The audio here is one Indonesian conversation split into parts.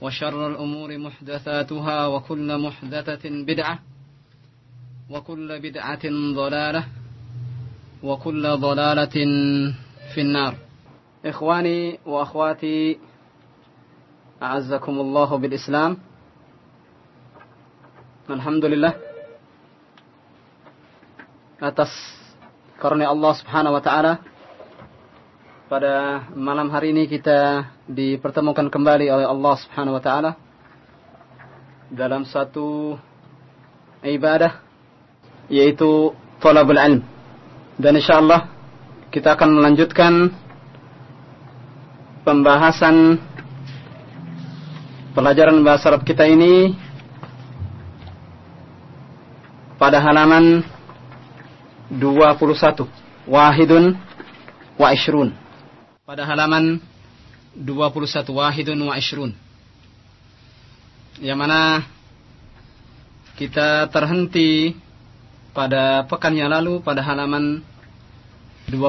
وشر الأمور محدثاتها وكل محدثة بدعة وكل بدعة ضلالة وكل ضلالة في النار. إخواني وأخواتي أعزكم الله بالإسلام. الحمد لله karunia Allah Subhanahu wa taala. Pada malam hari ini kita dipertemukan kembali oleh Allah Subhanahu wa taala dalam satu ibadah yaitu thalabul ilm. Dan insyaallah kita akan melanjutkan pembahasan pelajaran bahasa Arab kita ini pada halaman 21 wahidun wa ishrun pada halaman 21 wahidun wa ishrun. Yang mana kita terhenti pada pekan yang lalu pada halaman 20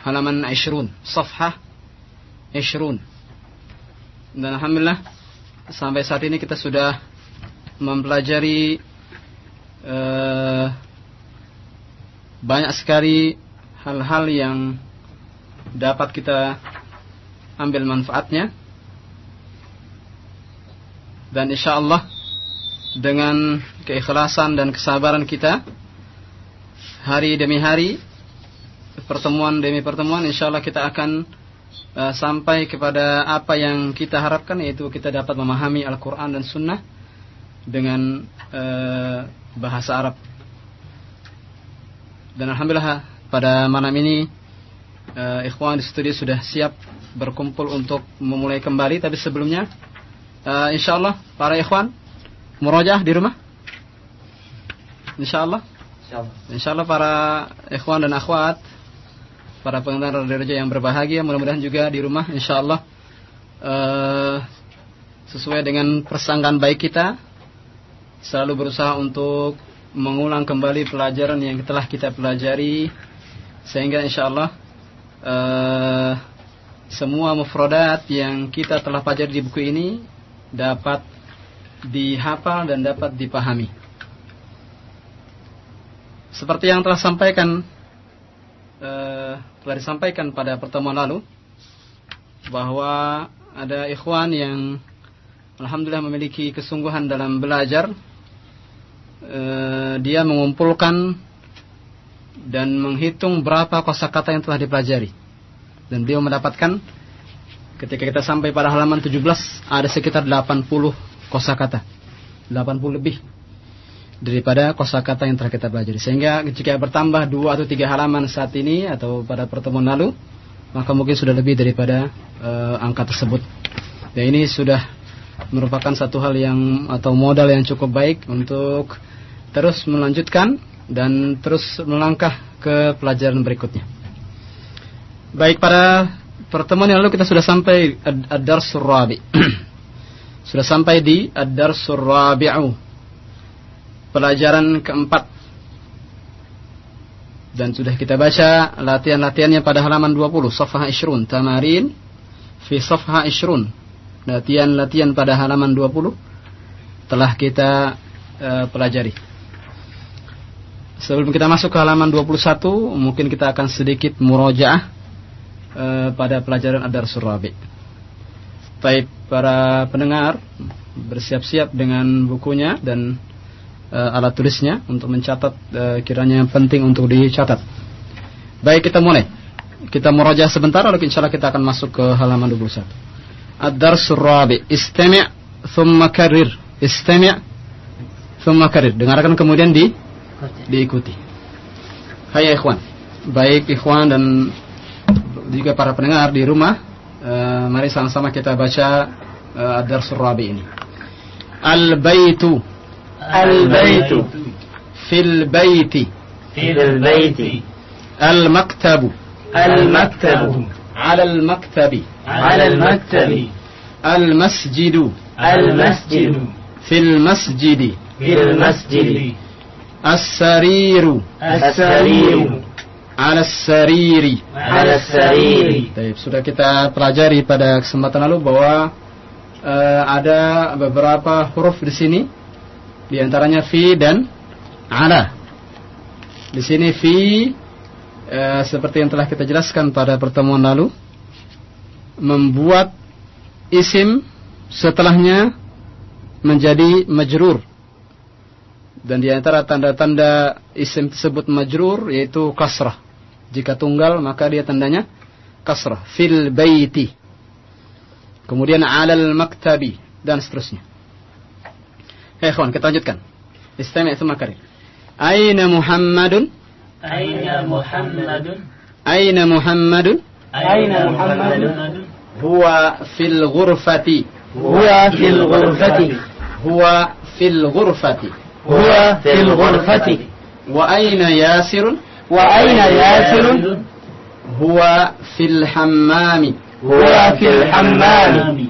halaman ishrun. Safhah ishrun. Dan alhamdulillah sampai saat ini kita sudah mempelajari uh, banyak sekali hal-hal yang dapat kita ambil manfaatnya. Dan insya Allah dengan keikhlasan dan kesabaran kita hari demi hari pertemuan demi pertemuan insya Allah kita akan uh, sampai kepada apa yang kita harapkan yaitu kita dapat memahami Al-Quran dan Sunnah dengan uh, bahasa Arab. Dan alhamdulillah pada malam ini uh, ikhwan di studio sudah siap berkumpul untuk memulai kembali tapi sebelumnya uh, insyaallah para ikhwan murajah di rumah? Insyaallah? Insyaallah. Para ikhwan dan akhwat para pendengar radio yang berbahagia mudah-mudahan juga di rumah insyaallah uh, sesuai dengan persangkaan baik kita selalu berusaha untuk mengulang kembali pelajaran yang telah kita pelajari sehingga insyaallah uh, semua mufradat yang kita telah pelajari di buku ini dapat dihafal dan dapat dipahami. Seperti yang telah sampaikan uh, telah disampaikan pada pertemuan lalu bahwa ada ikhwan yang alhamdulillah memiliki kesungguhan dalam belajar uh, dia mengumpulkan dan menghitung berapa kosakata yang telah dipelajari. Dan beliau mendapatkan ketika kita sampai pada halaman 17 ada sekitar 80 kosakata. 80 lebih daripada kosakata yang telah kita pelajari. Sehingga jika bertambah dua atau tiga halaman saat ini atau pada pertemuan lalu, maka mungkin sudah lebih daripada uh, angka tersebut. Dan ini sudah merupakan satu hal yang atau modal yang cukup baik untuk terus melanjutkan dan terus melangkah ke pelajaran berikutnya. Baik pada pertemuan yang lalu kita sudah sampai ad-darsur rabi. sudah sampai di ad-darsur rabi'u. Pelajaran keempat Dan sudah kita baca latihan-latihannya pada halaman 20, Safha Ishrun, Tamarin fi Safha Ishrun. Latihan-latihan pada halaman 20 telah kita uh, pelajari. Sebelum kita masuk ke halaman 21, mungkin kita akan sedikit murojaah uh, pada pelajaran Adar Surabi. Baik, para pendengar, bersiap-siap dengan bukunya dan uh, alat tulisnya untuk mencatat uh, kiranya yang penting untuk dicatat. Baik kita mulai. Kita merojah sebentar lalu insya Allah kita akan masuk ke halaman 21. Ad-Darsul Rabi. Istami' thumma karir. Istami' thumma karir. Dengarkan kemudian di diikuti. Hai ikhwan. Baik ikhwan dan juga para pendengar di rumah, uh, mari sama-sama kita baca uh, Ad-Darsul Rabi ini. Al-Baitu البيت في البيت في البيت المكتب المكتب على المكتب على المكتب المسجد المسجد في المسجد في المسجد السرير السرير على السرير على السرير Baik, sudah kita pelajari pada kesempatan lalu bahwa eh, ada beberapa huruf di sini di antaranya fi dan ala. Di sini fi eh, seperti yang telah kita jelaskan pada pertemuan lalu membuat isim setelahnya menjadi majrur. Dan di antara tanda-tanda isim tersebut majrur yaitu kasrah. Jika tunggal maka dia tandanya kasrah. Fil baiti. Kemudian alal maktabi dan seterusnya. Hei kawan, kita lanjutkan. Istimewa itu makarim. Aina Muhammadun? Aina Muhammadun? Aina Muhammadun? Aina Muhammadun? Huwa fil ghurfati. Huwa fil ghurfati. Huwa fil ghurfati. هو في الغرفة. وأين ياسر؟ وأين ياسر؟ هو في الحمام. هو في الحمام.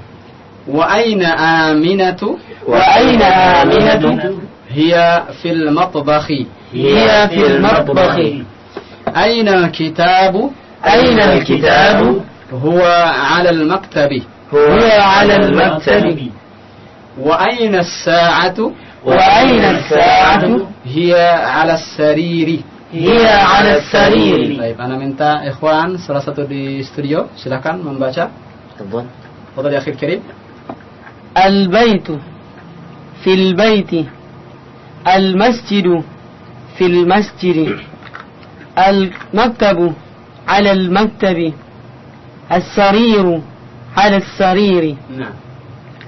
وأين آمنة؟ وأين آمنة؟ هي في المطبخ. هي في المطبخ. أين الكتاب؟ أين الكتاب؟ هو على المكتب. هو على المكتب. وأين الساعة؟ وأين الساعة؟ هي على السرير. هي على السرير. طيب أنا من إخوان سلاسة دي استوديو. سلاكان من باشا تفضل. يا أخي الكريم. البيت في البيت المسجد في المسجد المكتب على المكتب السرير على السرير. نعم.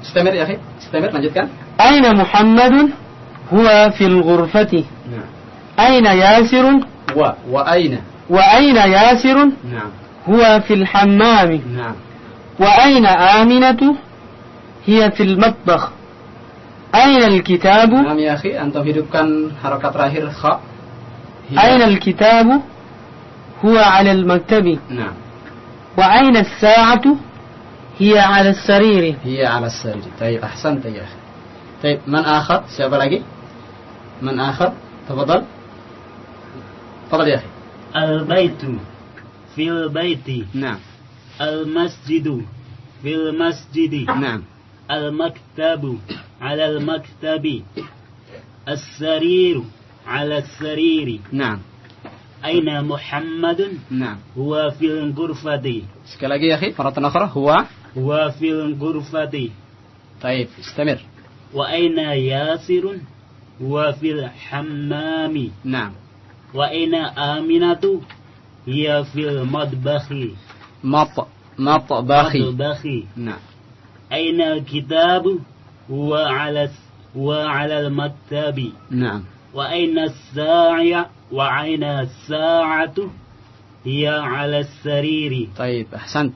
استمر يا أخي استمر لنجد كان أين محمد هو في الغرفة؟ نعم. أين ياسر؟ و وأين؟ وأين ياسر؟ نعم. هو في الحمام. نعم. وأين آمنة؟ هي في المطبخ. أين الكتاب؟ نعم يا أخي أنت في دكان حركة راهر خاء أين الكتاب؟ هو على المكتب. نعم. وأين الساعة؟ هي على السرير. هي على السرير. طيب أحسنت يا أخي. طيب من آخر؟ سيابا لقي من آخر؟ تفضل. تفضل يا أخي. البيت في البيت. نعم. المسجد في المسجد. نعم. المكتب على المكتب. السرير على السرير. نعم. أين محمد؟ نعم. هو في الغرفة. sekali lagi يا أخي مرة أخرى هو. هو في الغرفة. طيب استمر. وأين ياسر هو في الحمام؟ نعم. وأين آمنة هي في المطبخ؟ مط مطبخي. مطبخ نعم. أين الكتاب؟ هو على هو على المكتب. نعم. وأين الساعة وأين الساعة؟ هي على السرير. طيب أحسنت.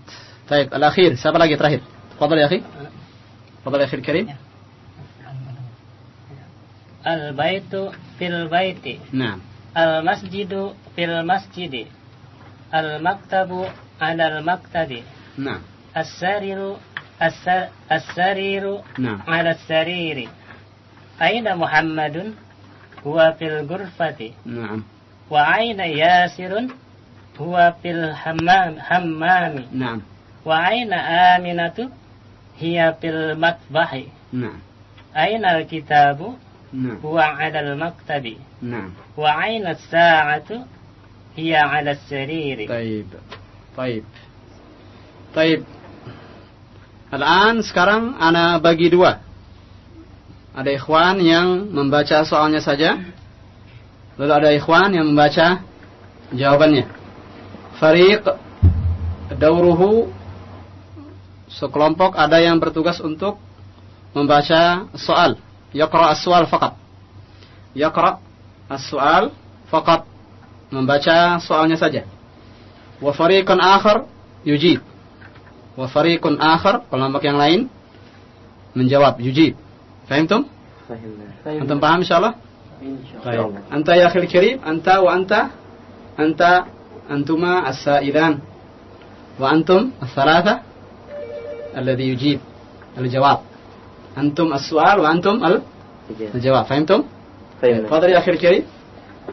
طيب الأخير siapa lagi terakhir تفضل يا أخي. تفضل يا أخي الكريم. al baitu fil baiti nah al masjidu fil masjidi al maktabu ala al maktabi nah as sariru as sariru ala as sariri aina muhammadun huwa fil ghurfati nah wa aina yasirun huwa fil hammam hammami wa aina aminatu hiya fil matbahi nah aina al kitabu نعم هو على المكتب نعم وأين الساعة هي على السرير Taib. Taib. Taib. Al-an sekarang ana bagi dua. Ada ikhwan yang membaca soalnya saja. Lalu ada ikhwan yang membaca jawabannya. Fariq dauruhu sekelompok ada yang bertugas untuk membaca soal. yaqra as-su'al faqat. Yaqra as-su'al faqat. Membaca soalnya saja. Wa fariqun akhar yujib. Wa fariqun akhar, kelompok yang lain menjawab yujib. Fahim tum? Fahim. Antum paham insyaallah? Insyaallah. Anta ya akhil karim, anta wa anta anta antuma as-sa'ilan. Wa antum as-salasa alladhi yujib. Al-jawab antum as-su'al wa antum al-jawab. Iya. Fahimtum? Fahimna. fadri akhir kiri.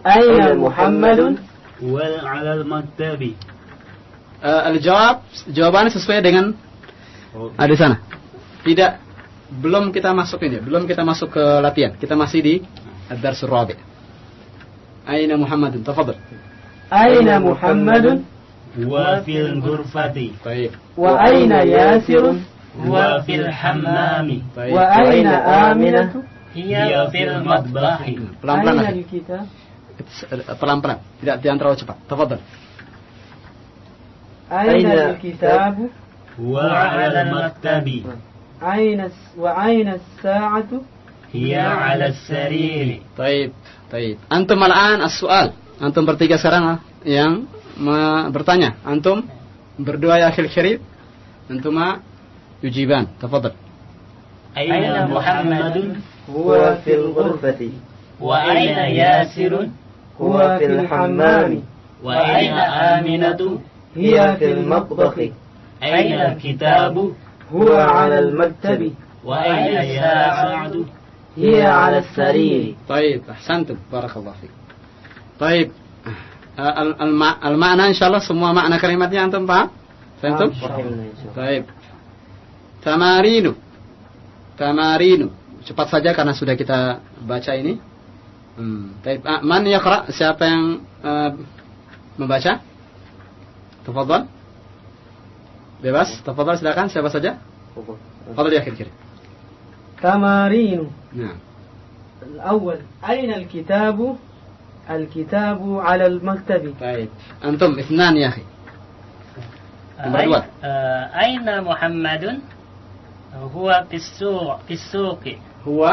Aina Muhammadun wal 'ala al-maktabi. Eh, al-jawab jawabannya sesuai dengan okay. ada sana. Tidak belum kita masuk ini, belum kita masuk ke latihan. Kita masih di ad-darsul rabi'. Aina Muhammadun? Tafadhal. Aina Muhammadun? Wa fil ghurfati. Wa aina Yasirun? طيب. وأين آمنة هي هي في في المطبخ المطبخ Pelan-pelan. أين akhi. الكتاب Pelan-pelan. Tidak jangan terlalu cepat. Tafadhal. أين أين الكتاب وعلى المكتب أين الس- وأين الساعة هي على السرير Taib. Taib. Antum al-an as-soal. Antum bertiga sekarang ah, yang me- bertanya. Antum berdua ya akhil syarif. Antum yujiban. Tafadhal. أين محمد؟ هو في الغرفة. وأين ياسر؟ هو في الحمام. وأين آمنة؟ هي في المطبخ. أين الكتاب؟ هو على المكتب. وأين الساعة هي على السرير. طيب أحسنتم. بارك الله فيكم طيب آه، ال- الم- المعنى إن شاء الله semua makna kalimatnya antum paham? Fahimtum? فهمنا إن شاء الله. Baik. Tamarinu. Tamarinu. Cepat saja karena sudah kita baca ini. Hmm. Baik. Ah, man yaqra? Siapa yang eh, membaca? Tafadhal. Bebas. Tafadhal silakan siapa saja. Tafadhal ya akhir تمارين Nah. الأول أين الكتاب الكتاب على المكتب Baik. Antum ithnan ya akhi. Nomor dua. أي- آه، أين محمد هو في السوق في السوق Huwa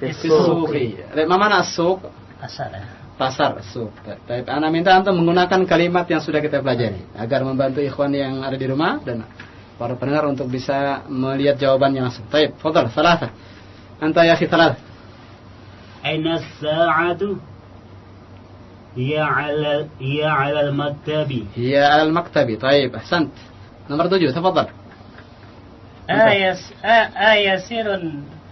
في fi السوق suqi. Ma mana as-suq? أصلا pasar suq. Baik, ana minta antum menggunakan kalimat yang sudah kita pelajari agar membantu ikhwan yang ada di rumah dan para pendengar untuk bisa melihat jawabannya langsung. Baik, fadal, salasa. Anta ya akhi salat. أين الساعة هي على هي على المكتب Hiya al-maktabi. Baik, ahsant. Nomor tujuh, tafadhal. آيس آ- آيسير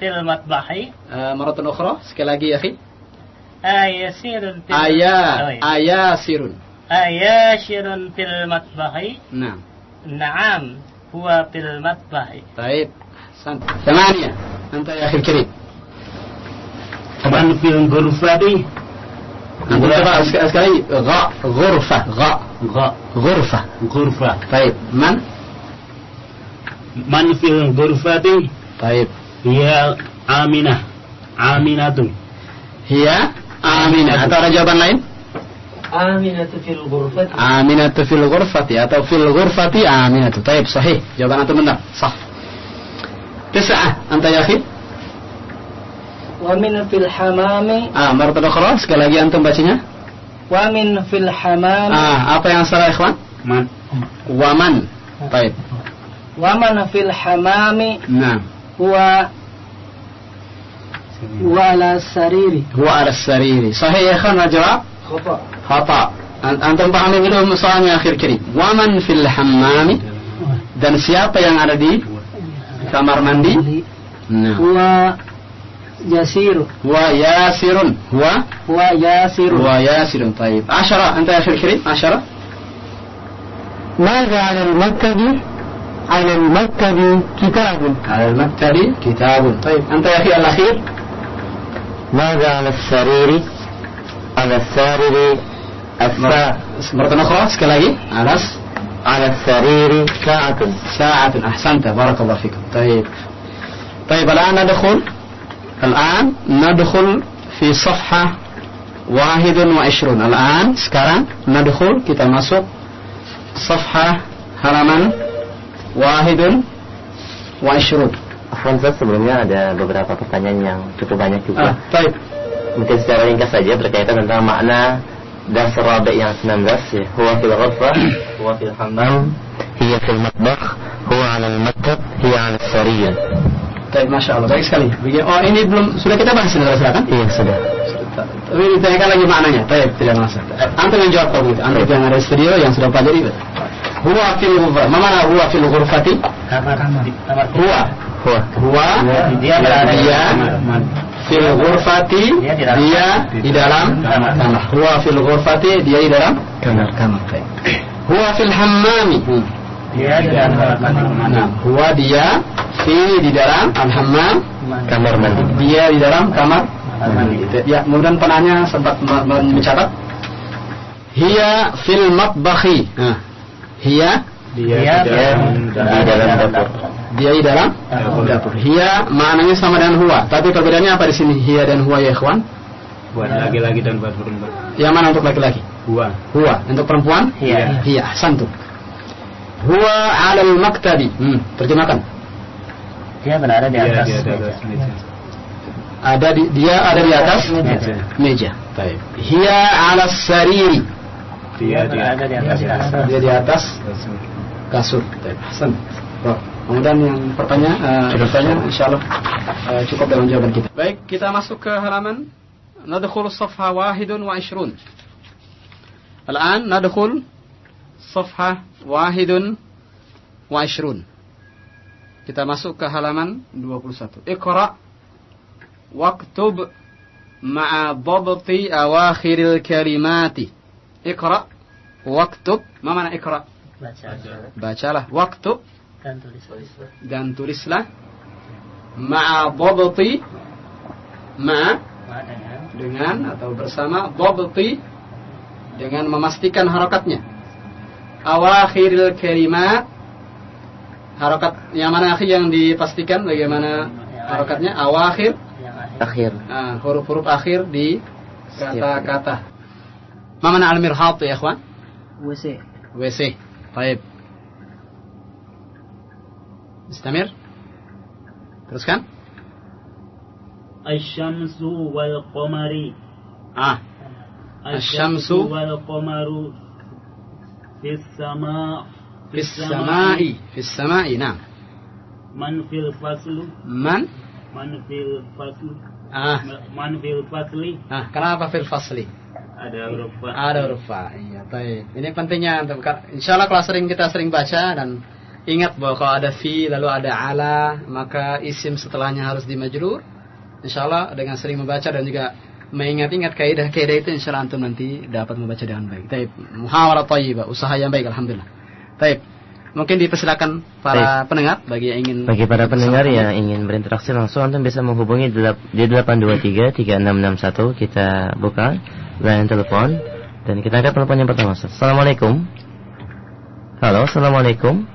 في المطبخ Uh, maratun ukhra, sekali lagi ya akhi. آيسير في Aya, أوي. ayasirun. آياشر في المطبخ Nah, نعم هو في المطبخ baik. Ahsant. Thamaniya. Anta ya akhi karim. من في الغرفة Antum coba sekali sekali lagi. Gha, ghurfa, man? من في الغرفة Baik. هي آمنة آمنة Hiya Aminah. Atau ada jawaban lain? آمنة في الغرفة Aminatu fil ghurfati atau fil ghurfati aminatu. Taib, sahih. Jawaban antum benar. Sah. Tis'ah. Anta ya akhi? ومن في الحمام Ah, maratan ukhra. Sekali lagi antum bacanya. ومن في الحمام Ah, apa yang salah ikhwan? من Waman. Taib. ومن في الحمام Nah. هو هو على السرير Huwa ala sariri. Sahih ya ikhwan jawab? خطأ Khata. An- Antum pahami dulu soalnya akhir kiri. Waman fil hammami. Dan siapa yang ada di kamar mandi? Nah. هو يسير Huwa yasirun. Huwa هو ياسر huwa yasirun. Taib. Asyara. Anta ya akhir kirim. Asyara. ماذا على المكتب على المكتب كتاب. على المكتب كتاب. طيب. أنت يا أخي الأخير. ماذا على السرير على السرير الساعة مرة أخرى sekali. Alas على السرير ساعة. ساعة. أحسنت بارك الله فيكم طيب. طيب الآن ندخل. الآن ندخل في صفحة واحد وعشرون. الآن sekarang ندخل. kita masuk صفحة halaman wahidun wa ishrun. Afwan Ustaz, sebelumnya ada beberapa pertanyaan yang cukup banyak Ah, juga. baik. Mungkin secara ringkas saja berkaitan tentang makna dan serabe yang 19 ya. Huwa fil ghurfah, huwa fil hammam, hiya fil matbakh, huwa 'ala al-maktab, hiya 'ala as-sariyah. Baik, masya Allah. Baik sekali. Begini- Oh, ini belum sudah kita bahas ini, silakan. Iya, sudah. Tapi ditanyakan lagi maknanya. Baik, tidak masalah. Antum yang jawab kalau begitu. Antum yang ada di studio yang sudah pelajari. Huwa fil ghurfah. Ma mana huwa fil ghurfati? Kamar. Kamar. Huwa. Huwa. Huwa Dia berada di dia fil ghurfati Dia di dalam- dia di dalam kamar. Huwa fil ghurfati dia di dalam kamar. Kamar. Huwa fil hammami. Dia di dalam kamar mandi. Nah, huwa dia fi di dalam al-hammam Kamar mandi. dia di dalam kamar mandi. Ya, kemudian penanya sempat me- me- mencatat. Hiya fil matbakhi. Nah, hiya Dia Dia di dalam dapur. dia di dalam dapur. Hiya maknanya sama dengan huwa, tapi perbedaannya apa di sini? Hiya dan huwa ya ikhwan? Buat laki-laki dan buat perempuan. Yang mana untuk laki-laki? Buah. Huwa. Untuk perempuan? Hiya. Hiya. Ahsantu. Huwa 'alal maktabi. Hmm, terjemahkan. Dia berada di Dia atas. di meja. atas meja. Ada di dia ada di atas Meja. meja. Baik. Hiya 'alas sariri. Dia Dia di atas kasur. Dia di atas kasur. Baik, Hasan. Oh, kemudian yang pertanyaan, uh, pertanyaan insyaallah uh, cukup dengan jawaban kita. Baik, kita masuk ke halaman wahidun wa ishrun. Al-an nadkhul safha wahidun wa ishrun. Kita masuk ke halaman 21. Iqra waktub ma'a dhabti awakhiril kalimati. Iqra waktub. Ma mana iqra? Baca. Bacalah waktu Dan tulis. dan tulislah ma'a dhabti ma'a Ma dengan atau bersama dhabti dengan memastikan harakatnya. Awakhiril kalimat harakat yang mana akhi yang dipastikan bagaimana harakatnya awakhir akhir. Akhir. huruf-huruf akhir di kata-kata. Ma mana al-mirhat ya ikhwan? WC WC. Baik. Istamir. Teruskan. Asyamsu wal qamari. Ah, Asyamsu wal qamaru fis sama fis samai, fis samai. Nah, man fil faslu man man fil faslu ah, man fil fasli ah, kenapa fil fasli? Ada huruf fa. Ada huruf fa. Iya, baik. Ini pentingnya untuk insyaallah kalau sering kita sering baca dan ingat bahwa kalau ada fi lalu ada ala, maka isim setelahnya harus dimajrur. Insyaallah dengan sering membaca dan juga mengingat-ingat kaidah-kaidah itu insyaallah antum nanti dapat membaca dengan baik. Baik, muhawarah thayyibah, usaha yang baik alhamdulillah. Baik. Mungkin dipersilakan para pendengar bagi yang ingin Bagi para pendengar yang ingin berinteraksi langsung Antum bisa menghubungi di 823 3661 kita buka line telepon dan kita angkat telepon yang pertama. Assalamualaikum. Halo, assalamualaikum.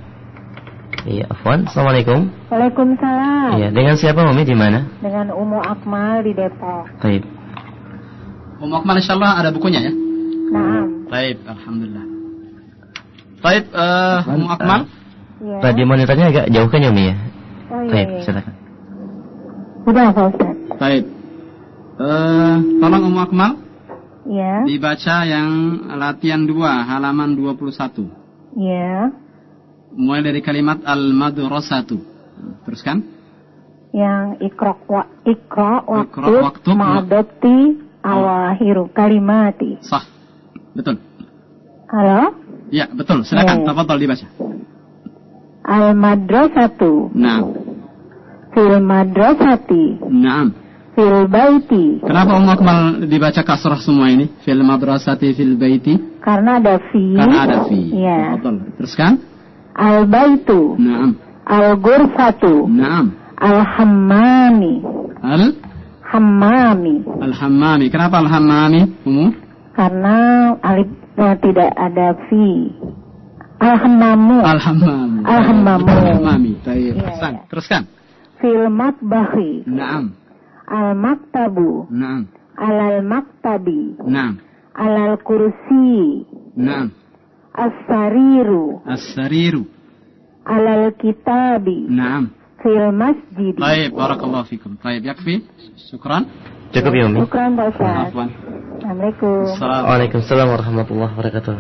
Iya, Afwan. Assalamualaikum. Waalaikumsalam. Iya, dengan siapa Mami di mana? Dengan Umu Akmal di Depok. Baik. Umum Akmal insyaallah ada bukunya ya. Naam. Baik, alhamdulillah. Baik, eh Umum Akmal. Ya. Radio monitornya agak jauh kan ya Umi ya? Oh iya. Baik, iya. silakan. Udah Pak Ustaz. Baik. Eh, tolong Umum Akmal Ya. dibaca yang latihan 2 halaman 21. Ya. Mulai dari kalimat al-madrasatu. Teruskan. Yang ikro wa ikro waktu waktub wa- ma'adati awahiru kalimati. Sah. Betul. Halo? Ya, betul. Silakan. Ya. Tafadhol dibaca. Al madrasatu Naam. fil madrasati Naam. Fil baiti. Kenapa Ummu Akmal dibaca kasrah semua ini? Fil madrasati fil baiti. Karena ada fi. Karena ada fi. Ya. Tafadhal. Teruskan. Al baitu. Naam. Al ghurfatu. Naam. Al hammami. Al Hammami. al-hammami. Kenapa al-hammami? Ummu? Karena alif eh, tidak ada fi. Al hammamu. Al-hammami. Al-hammamu. Al-hammami. Baik. Iya, Ahsan. iya. Teruskan. Fil matbahi. Naam al-maktabu. Naam. Alal maktabi. Naam. Alal kursi. Naam. As-sariru. As-sariru. Alal kitabi. Naam. Fil masjid. Baik, barakallahu fikum. Baik, yakfi. Syukran. Cukup ya, Umi. Syukran, Pak Ustaz. Assalamualaikum. Waalaikumsalam warahmatullahi wabarakatuh.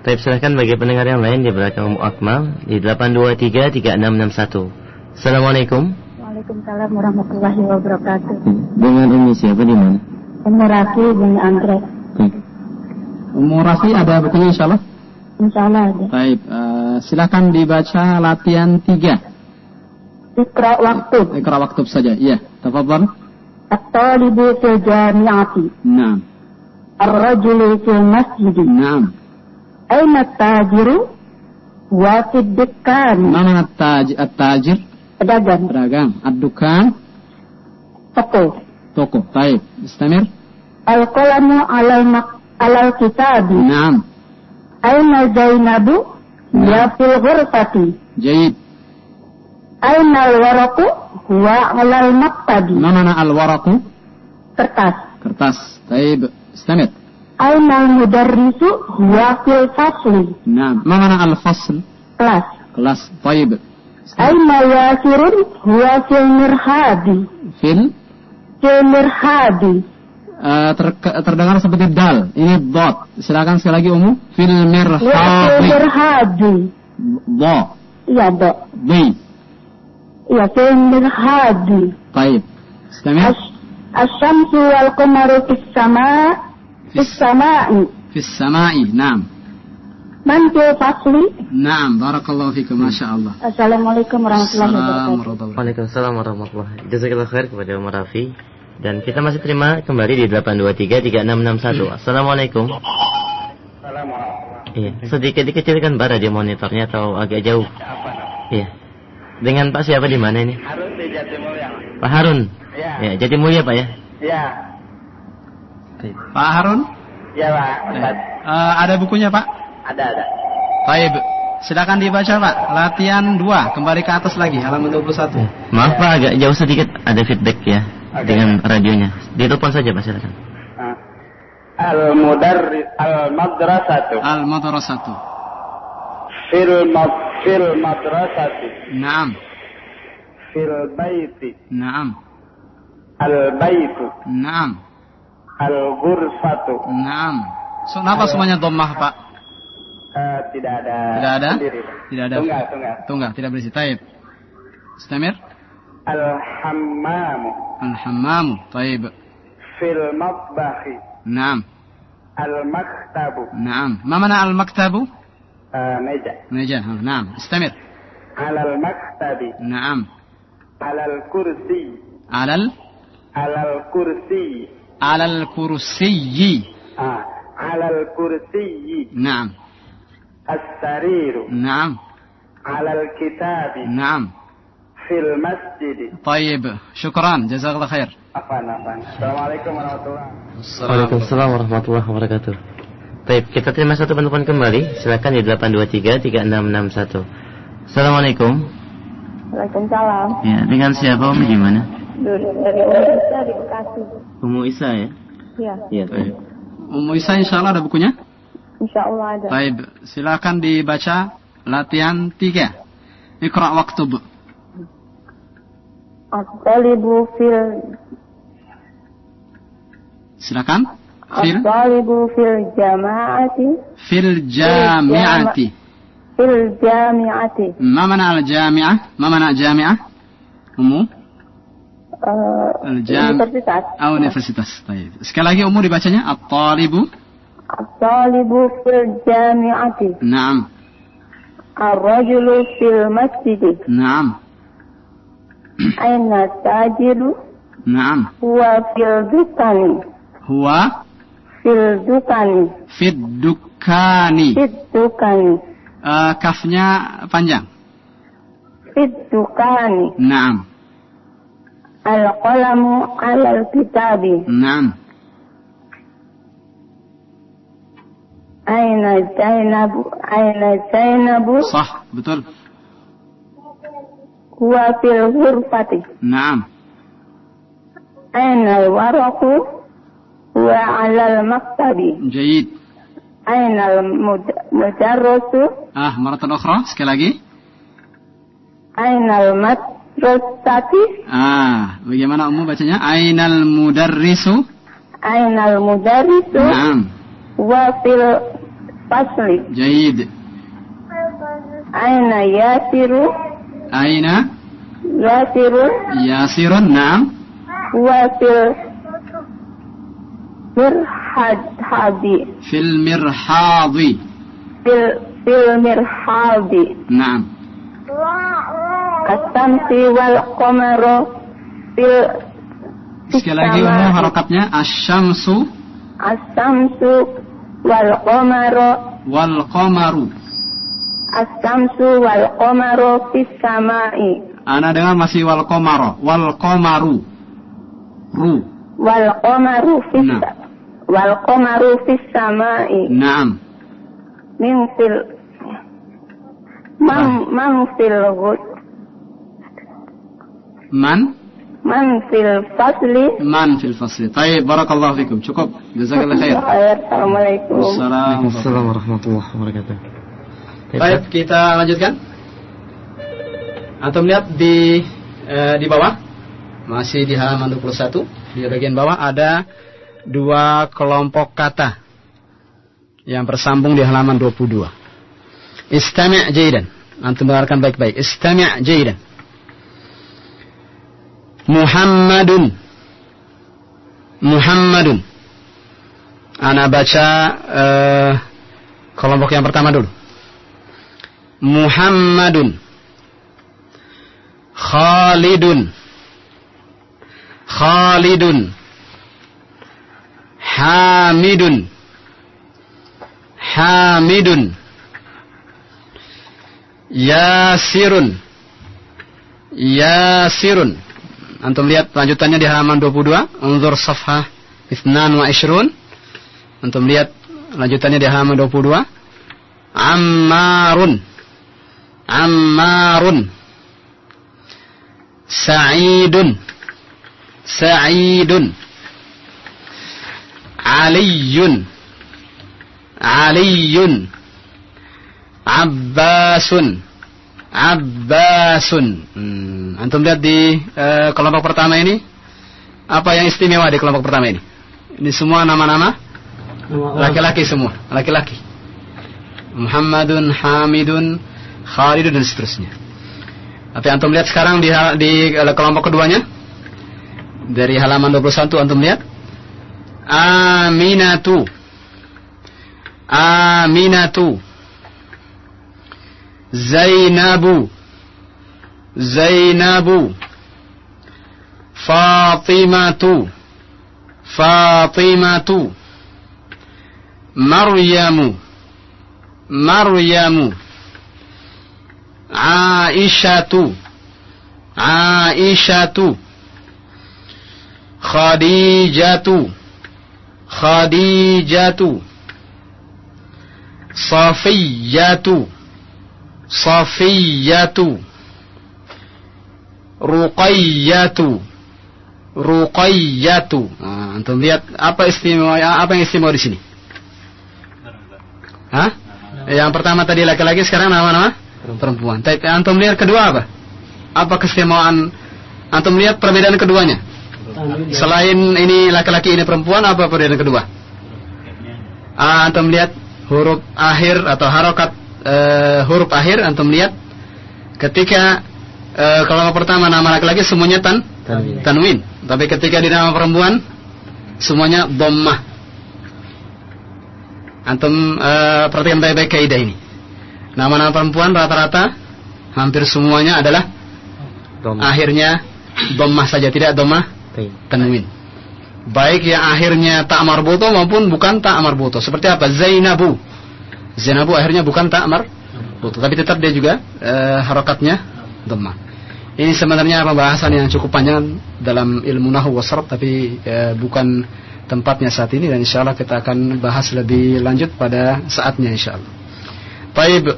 Baik, silahkan bagi pendengar yang lain di belakang Akmal di 8233661. Assalamualaikum. Waalaikumsalam warahmatullahi wabarakatuh. Dengan Umi siapa di mana? Ummu Rafi bin Anggrek. Rafi ada bukunya insya Allah Insya Allah ada. Baik eh, silakan dibaca latihan 3 Ikra waktu. Ikra waktub saja Iya Tafadhal At-talibu fil jami'ati. Naam Ar-rajulu fil masjid. Naam Aina tajiru? Wa fid dukkan. Mana at-taj at-tajir Pedagang. Pedagang Ad-dukan Toko. Toko Baik Istamir Al-qalamu alal mak alal kitabi. Naam Aina Zainabu? Ya fil ghurfati. Jayid Aina al-waraku? Huwa alal maktabi. Ma mana al-waraku Kertas. Kertas Baik Istamir Aina al-mudarrisu? Huwa fil fasli. Naam Ma mana al-fasl Kelas. Kelas Baik Aina yasirun? Huwa fil mirhadi. Fil Fil mirhadi. eh, ter- terdengar seperti dal. Ini dot. Silakan sekali lagi Umu. Fil Wa fil mirhadi. mirhadi. Do. Iya, Dok. Di. Iya, fil mirhadi. Baik. Istamir. As- Asyamsu wal qamaru fis sama fis sama'i. Fis samai. Naam. Man fil fasli? Naam. Barakallahu fikum. Masya Allah. Assalamualaikum warahmatullahi wabarakatuh. Assalamualaikum warahmatullahi Waalaikumsalam warahmatullahi Jazakallah khair kepada Umar Rafi Dan kita masih terima kembali di 8233661 Assalamualaikum Iya, sedikit dikecilkan bara di monitornya atau agak jauh Iya Dengan Pak siapa di mana ini? Harus di Jatimulya. Pak Harun Ya. Ya, jadi mulia Pak ya Ya. Pak Harun. Ya, Pak. Eh, ada bukunya Pak? Ada, ada. Baik. Silakan dibaca Pak. Latihan 2. Kembali ke atas lagi. Halaman 21. Maaf Pak agak jauh sedikit ada feedback ya Dengan radionya Ditelepon saja Pak silakan Ah. Al-mudarris al-madrasatu Al-Madrasatu. fil mad fil madrasati Naam. fil baiti Naam. al-baitu Naam. al-ghurfatu Naam. So, kenapa semuanya dhammah Pak? Eh, tidak ada Tidak ada? sendiri. Tidak ada. Tunggal, tunggal. Tunggal, tidak berisi. Taib. Istamir. Al-hammamu Al-hammamu. Taib. fil matbahi Naam. al-maktabu Naam. Ma mana al-maktabu? Eh, meja Meja. Naam. Istamir. alal maktabi Naam. alal kursi Alal alal kursi alal kursiyyi. ah alal kursi Naam. as-sariru Naam. alal kitabi Naam. fil masjid طيب شكرا جزاك الله خير apa apa Assalamualaikum warahmatullahi Waalaikumsalam warahmatullahi wabarakatuh Baik, kita terima satu penelpon kembali Silakan di 8233661 Assalamualaikum Waalaikumsalam. Ya, dengan siapa Umi di mana? Dari Indonesia di Bekasi. Umu Isa ya? Ya, Iya, baik. Ummu Isa insyaallah ada bukunya? Insya Allah ada. Baik, silakan dibaca latihan tiga. Ikra waktu bu. Atalibu fil Silakan. Fil Atalibu fil jama'ati. Fil jami'ati. Fil jami'ati. Ma mana al-jami'ah? Ma mana jami'ah? Umu? Eh, uh, al jam. Universitas. Oh, universitas. Baik. Sekali lagi umur dibacanya at-talibu At-talibu fil jami'ati. Naam. Ar-rajulu fil masjid. Naam. Aina tajiru Naam. huwa fil dukani Huwa fil dukani fid dukani. fid dukani Eh, kafnya panjang. fid dukani Naam. al qalamu alal kitabi aina zainabu aina zainabu Sah, betul. huwa fil ghurfati Naam. aina al waraqu huwa alal maktabi Jayid. aina al mud- mudarrisu Ah, maratan ukhra, sekali lagi. aina al madrasati Ah, bagaimana umum bacanya? Ainal mudarrisu? aina al mudarrisu Naam. huwa fil fasli Jayid. aina yasiru. Aina? Yasiru. Yasirun? Naam. huwa fil mirhadi Fil mirhadi. fil fil mirhadi Naam. Asamsi wal qamaru. Fil Sekali lagi umum harokatnya. Asyamsu. Asamsu wal qamaru wal qamaru. Asamsu wal qamaru fis samai Ana dengar masih wal qamara, wal qamaru. Ru. wal qamaru fis Nah. wal qamaru fis samai Naam. min fil man man fil ghud Man man fil fasli man fil fasli. Baik, barakallahu fikum. Cukup. Jazakallah khair. Assalamualaikum. Waalaikumsalam warahmatullahi wabarakatuh. Baik, kita lanjutkan. Antum lihat di eh, di bawah masih di halaman 21 di bagian bawah ada dua kelompok kata yang bersambung di halaman 22. Istami' jaidan. Antum dengarkan baik-baik. Istami' jaidan. Muhammadun. Muhammadun. Ana baca eh, kelompok yang pertama dulu. Muhammadun. Khalidun. Khalidun. Hamidun. Hamidun. Yasirun. Yasirun Antum lihat lanjutannya di halaman 22 Unzur safhah Isnan wa Ishrun. Antum lihat lanjutannya di halaman 22 Ammarun. Ammarun. Sa'idun. Sa'idun. Aliyun. Aliyun. Abbasun Abbasun. Hmm. Antum lihat di eh, kelompok pertama ini? Apa yang istimewa di kelompok pertama ini? Ini semua nama-nama? Laki-laki semua Laki-laki. Muhammadun, Hamidun, Khalidun dan seterusnya. Tapi antum lihat sekarang di, di kelompok keduanya? Dari halaman 21 antum lihat? Aminatu. Aminatu Zainabu Zainabu Fatimatu Fatimatu Maryamu Maryamu Aisyatu Aisyatu Khadijatu Khadijatu Safiyatu Safiyatu Ruqayyatu Ruqayyatu nah, antum lihat apa istimewa apa yang istimewa di sini Hah? Yang pertama tadi laki-laki, sekarang nama-nama perempuan. Tapi antum lihat kedua apa? Apa keistimewaan? Antum lihat perbedaan keduanya? Selain ini laki-laki ini perempuan, apa perbedaan kedua? Ah, antum lihat huruf akhir atau harokat eh, huruf akhir, antum lihat ketika eh, kalau pertama nama laki-laki semuanya tan Tanwin. tanwin. Tapi ketika di nama perempuan semuanya dhammah. Antum eh, perhatikan baik-baik kaidah ini. Nama-nama perempuan rata-rata hampir semuanya adalah Dom. akhirnya dhammah saja, tidak dhammah tanwin. Baik yang akhirnya tak marbuto maupun bukan tak marbuto. Seperti apa? Zainabu. Zainabu akhirnya bukan tak marbuto, tapi tetap dia juga eh, harokatnya dhammah. Ini sebenarnya pembahasan yang cukup panjang dalam ilmu nahwu wasraf tapi eh, bukan tempatnya saat ini dan insyaallah kita akan bahas lebih lanjut pada saatnya insyaallah. Baik.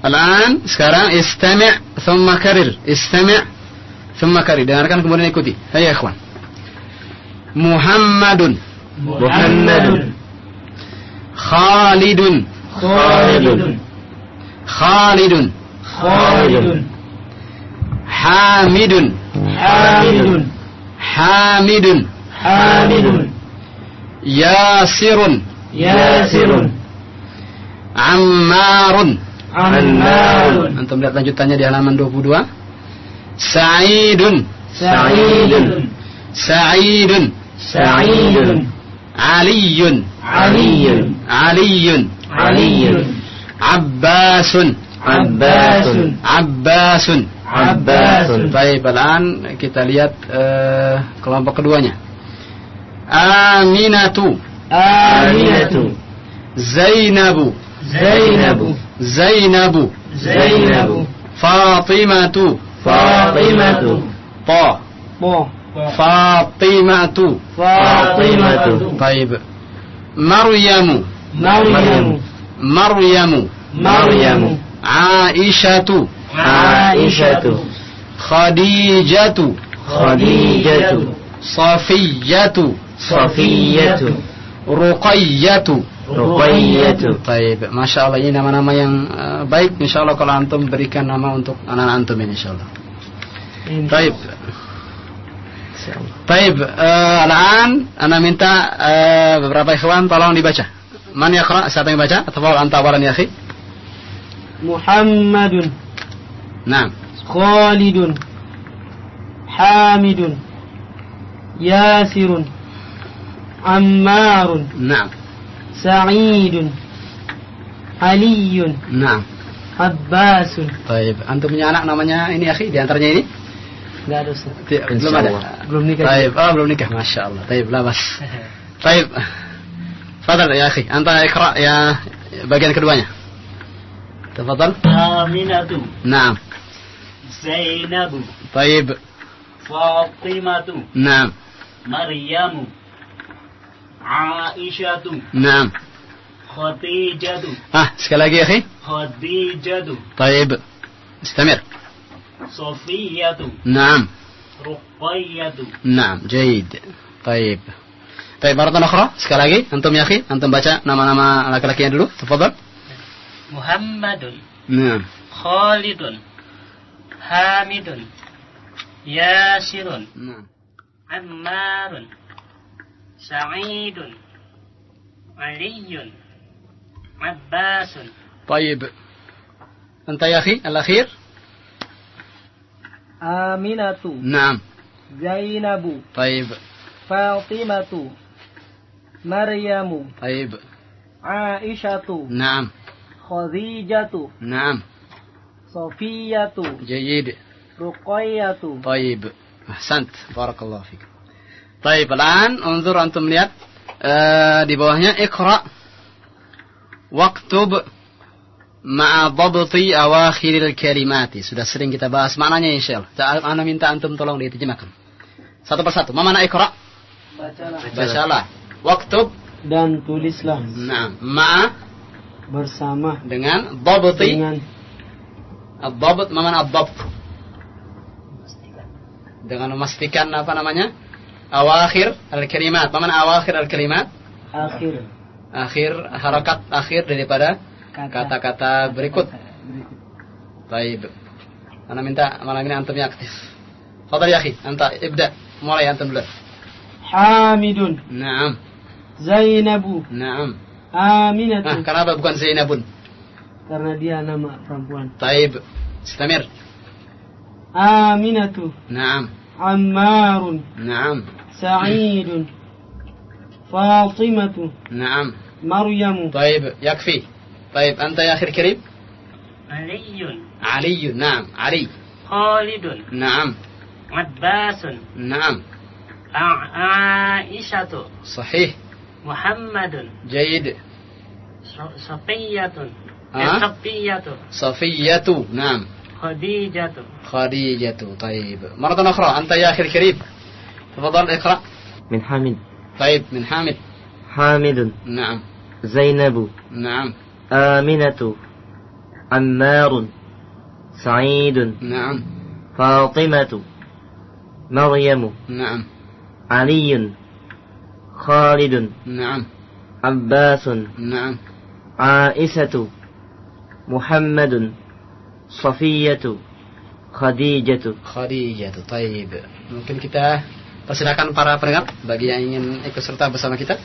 Al-an sekarang istami' thumma karir. Istami' thumma karir. Dengarkan kemudian ikuti. Hai ikhwan. Muhammadun Muhammadun Khalidun Khalidun Khalidun Khalidun Hamidun Hamidun. Hamidun Hamidun. Yasirun Yasirun. Ammarun Ammarun. Antum lihat lanjutannya di halaman 22 Sa'idun Sa'idun. Sa'idun Sa'idun. Aliyun Aliyun. Aliyun Aliyun. Abbasun Abbasun. Abbasun Abbasun. Baik, Al-an kita lihat eh, kelompok keduanya. Aminatu, Aminatu. Zainabu, Zainabu. Zainabu, Zainabu. Fatimatu, Fatimatu. Ta, Mo. Fatimatu. Fatimatu. Baik. Maryamu, Maryamu. Maryamu, Maryamu. Aisyatu, Aisyatu. Khadijatu, Khadijatu. Safiyatu, Safiyatu. Ruqayyatu. Ruqayyatu. Baik, Masya Allah ini nama-nama yang eh, baik Insya Allah kalau antum berikan nama untuk anak-anak antum ini Insya Allah Baik Baik, eh, Al-an Ana minta eh, beberapa ikhwan tolong dibaca Man yakra, siapa yang baca? Atau anta awalan ya akhi? Muhammadun. Naam Khalidun. Hamidun. Yasirun. Ammarun. Naam Sa'idun. Aliyun. Naam Abbasun. Baik, antum punya anak namanya ini akhi di antaranya ini? Enggak ada Ustaz. Belum ada. Belum nikah. Baik, oh belum nikah, Masya Allah Baik, labas Baik Fadal ya akhi, anta ikra ya bagian keduanya Tafadhal Aminatu, Naam Zainabu, Baik, Fatimatu, naam Maryamu, Aisyatu, naam Khadijatu, Ah, sekali lagi akhi Khadijatu, Baik Istamir Sofiyatu, نعم Ruqayyatu, نعم جيد طيب Baik, maratan akhra. Sekali lagi, antum ya antum baca nama-nama laki-lakinya dulu. Tafadhal. Muhammadun. Nah. Khalidun. Hamidun. Yasirun. Nah. Ammarun. Sa'idun. Aliyun. Abbasun. Baik. Anta ya akhi, al-akhir. Aminatu. Nah. Zainabu. Baik. Fatimatu. Maryamu. طيب Aisyatu. نعم Khadijatu. نعم Safiyatu. جيد Ruqayyatu. طيب أحسنت بارك الله فيك طيب الآن انظر أنتم lihat آه di bawahnya اقرأ واكتب مع ضبط أواخر الكلمات sudah sering kita bahas maknanya insyaallah Ta- Ana minta antum tolong diterjemahkan satu persatu ma mana اقرأ Bacalah. bacalah Waktub dan tulislah. Nah, ma bersama dengan babati dengan Abbabat mana abbab? Dengan memastikan apa namanya? Awakhir al-kalimat. Mana awakhir al-kalimat? Akhir. Akhir harakat akhir daripada kata-kata berikut. Baik. Ana minta malam ini antum aktif. Fadal ya akhi, anta ibda. Mulai antum dulu. Hamidun. Naam. زينب. نعم. آمنة. كرابة بقان زينب. كرنا ديا نما فرمبوان طيب استمر. آمنة. نعم. عمار. نعم. سعيد. فاطمة. نعم. مريم. طيب يكفي. طيب أنت يا أخي الكريم؟ علي. علي. نعم علي. خالد. نعم. عباس. نعم. عائشة. صحيح. محمد. جيد. صفية؟ صفية صفية. نعم. خديجة. خديجة. طيب. مرة أخرى. أنت يا أخي الكريم. تفضل اقرأ. من حامد. طيب. من حامد. حامد. نعم. زينب. نعم. آمنة. عمار. سعيد. نعم. فاطمة. مريم. نعم. علي. خالد نعم عباس نعم عائشة محمد صفية خديجة Khadijah Taib. Mungkin kita persilakan para pendengar bagi yang ingin ikut serta bersama kita.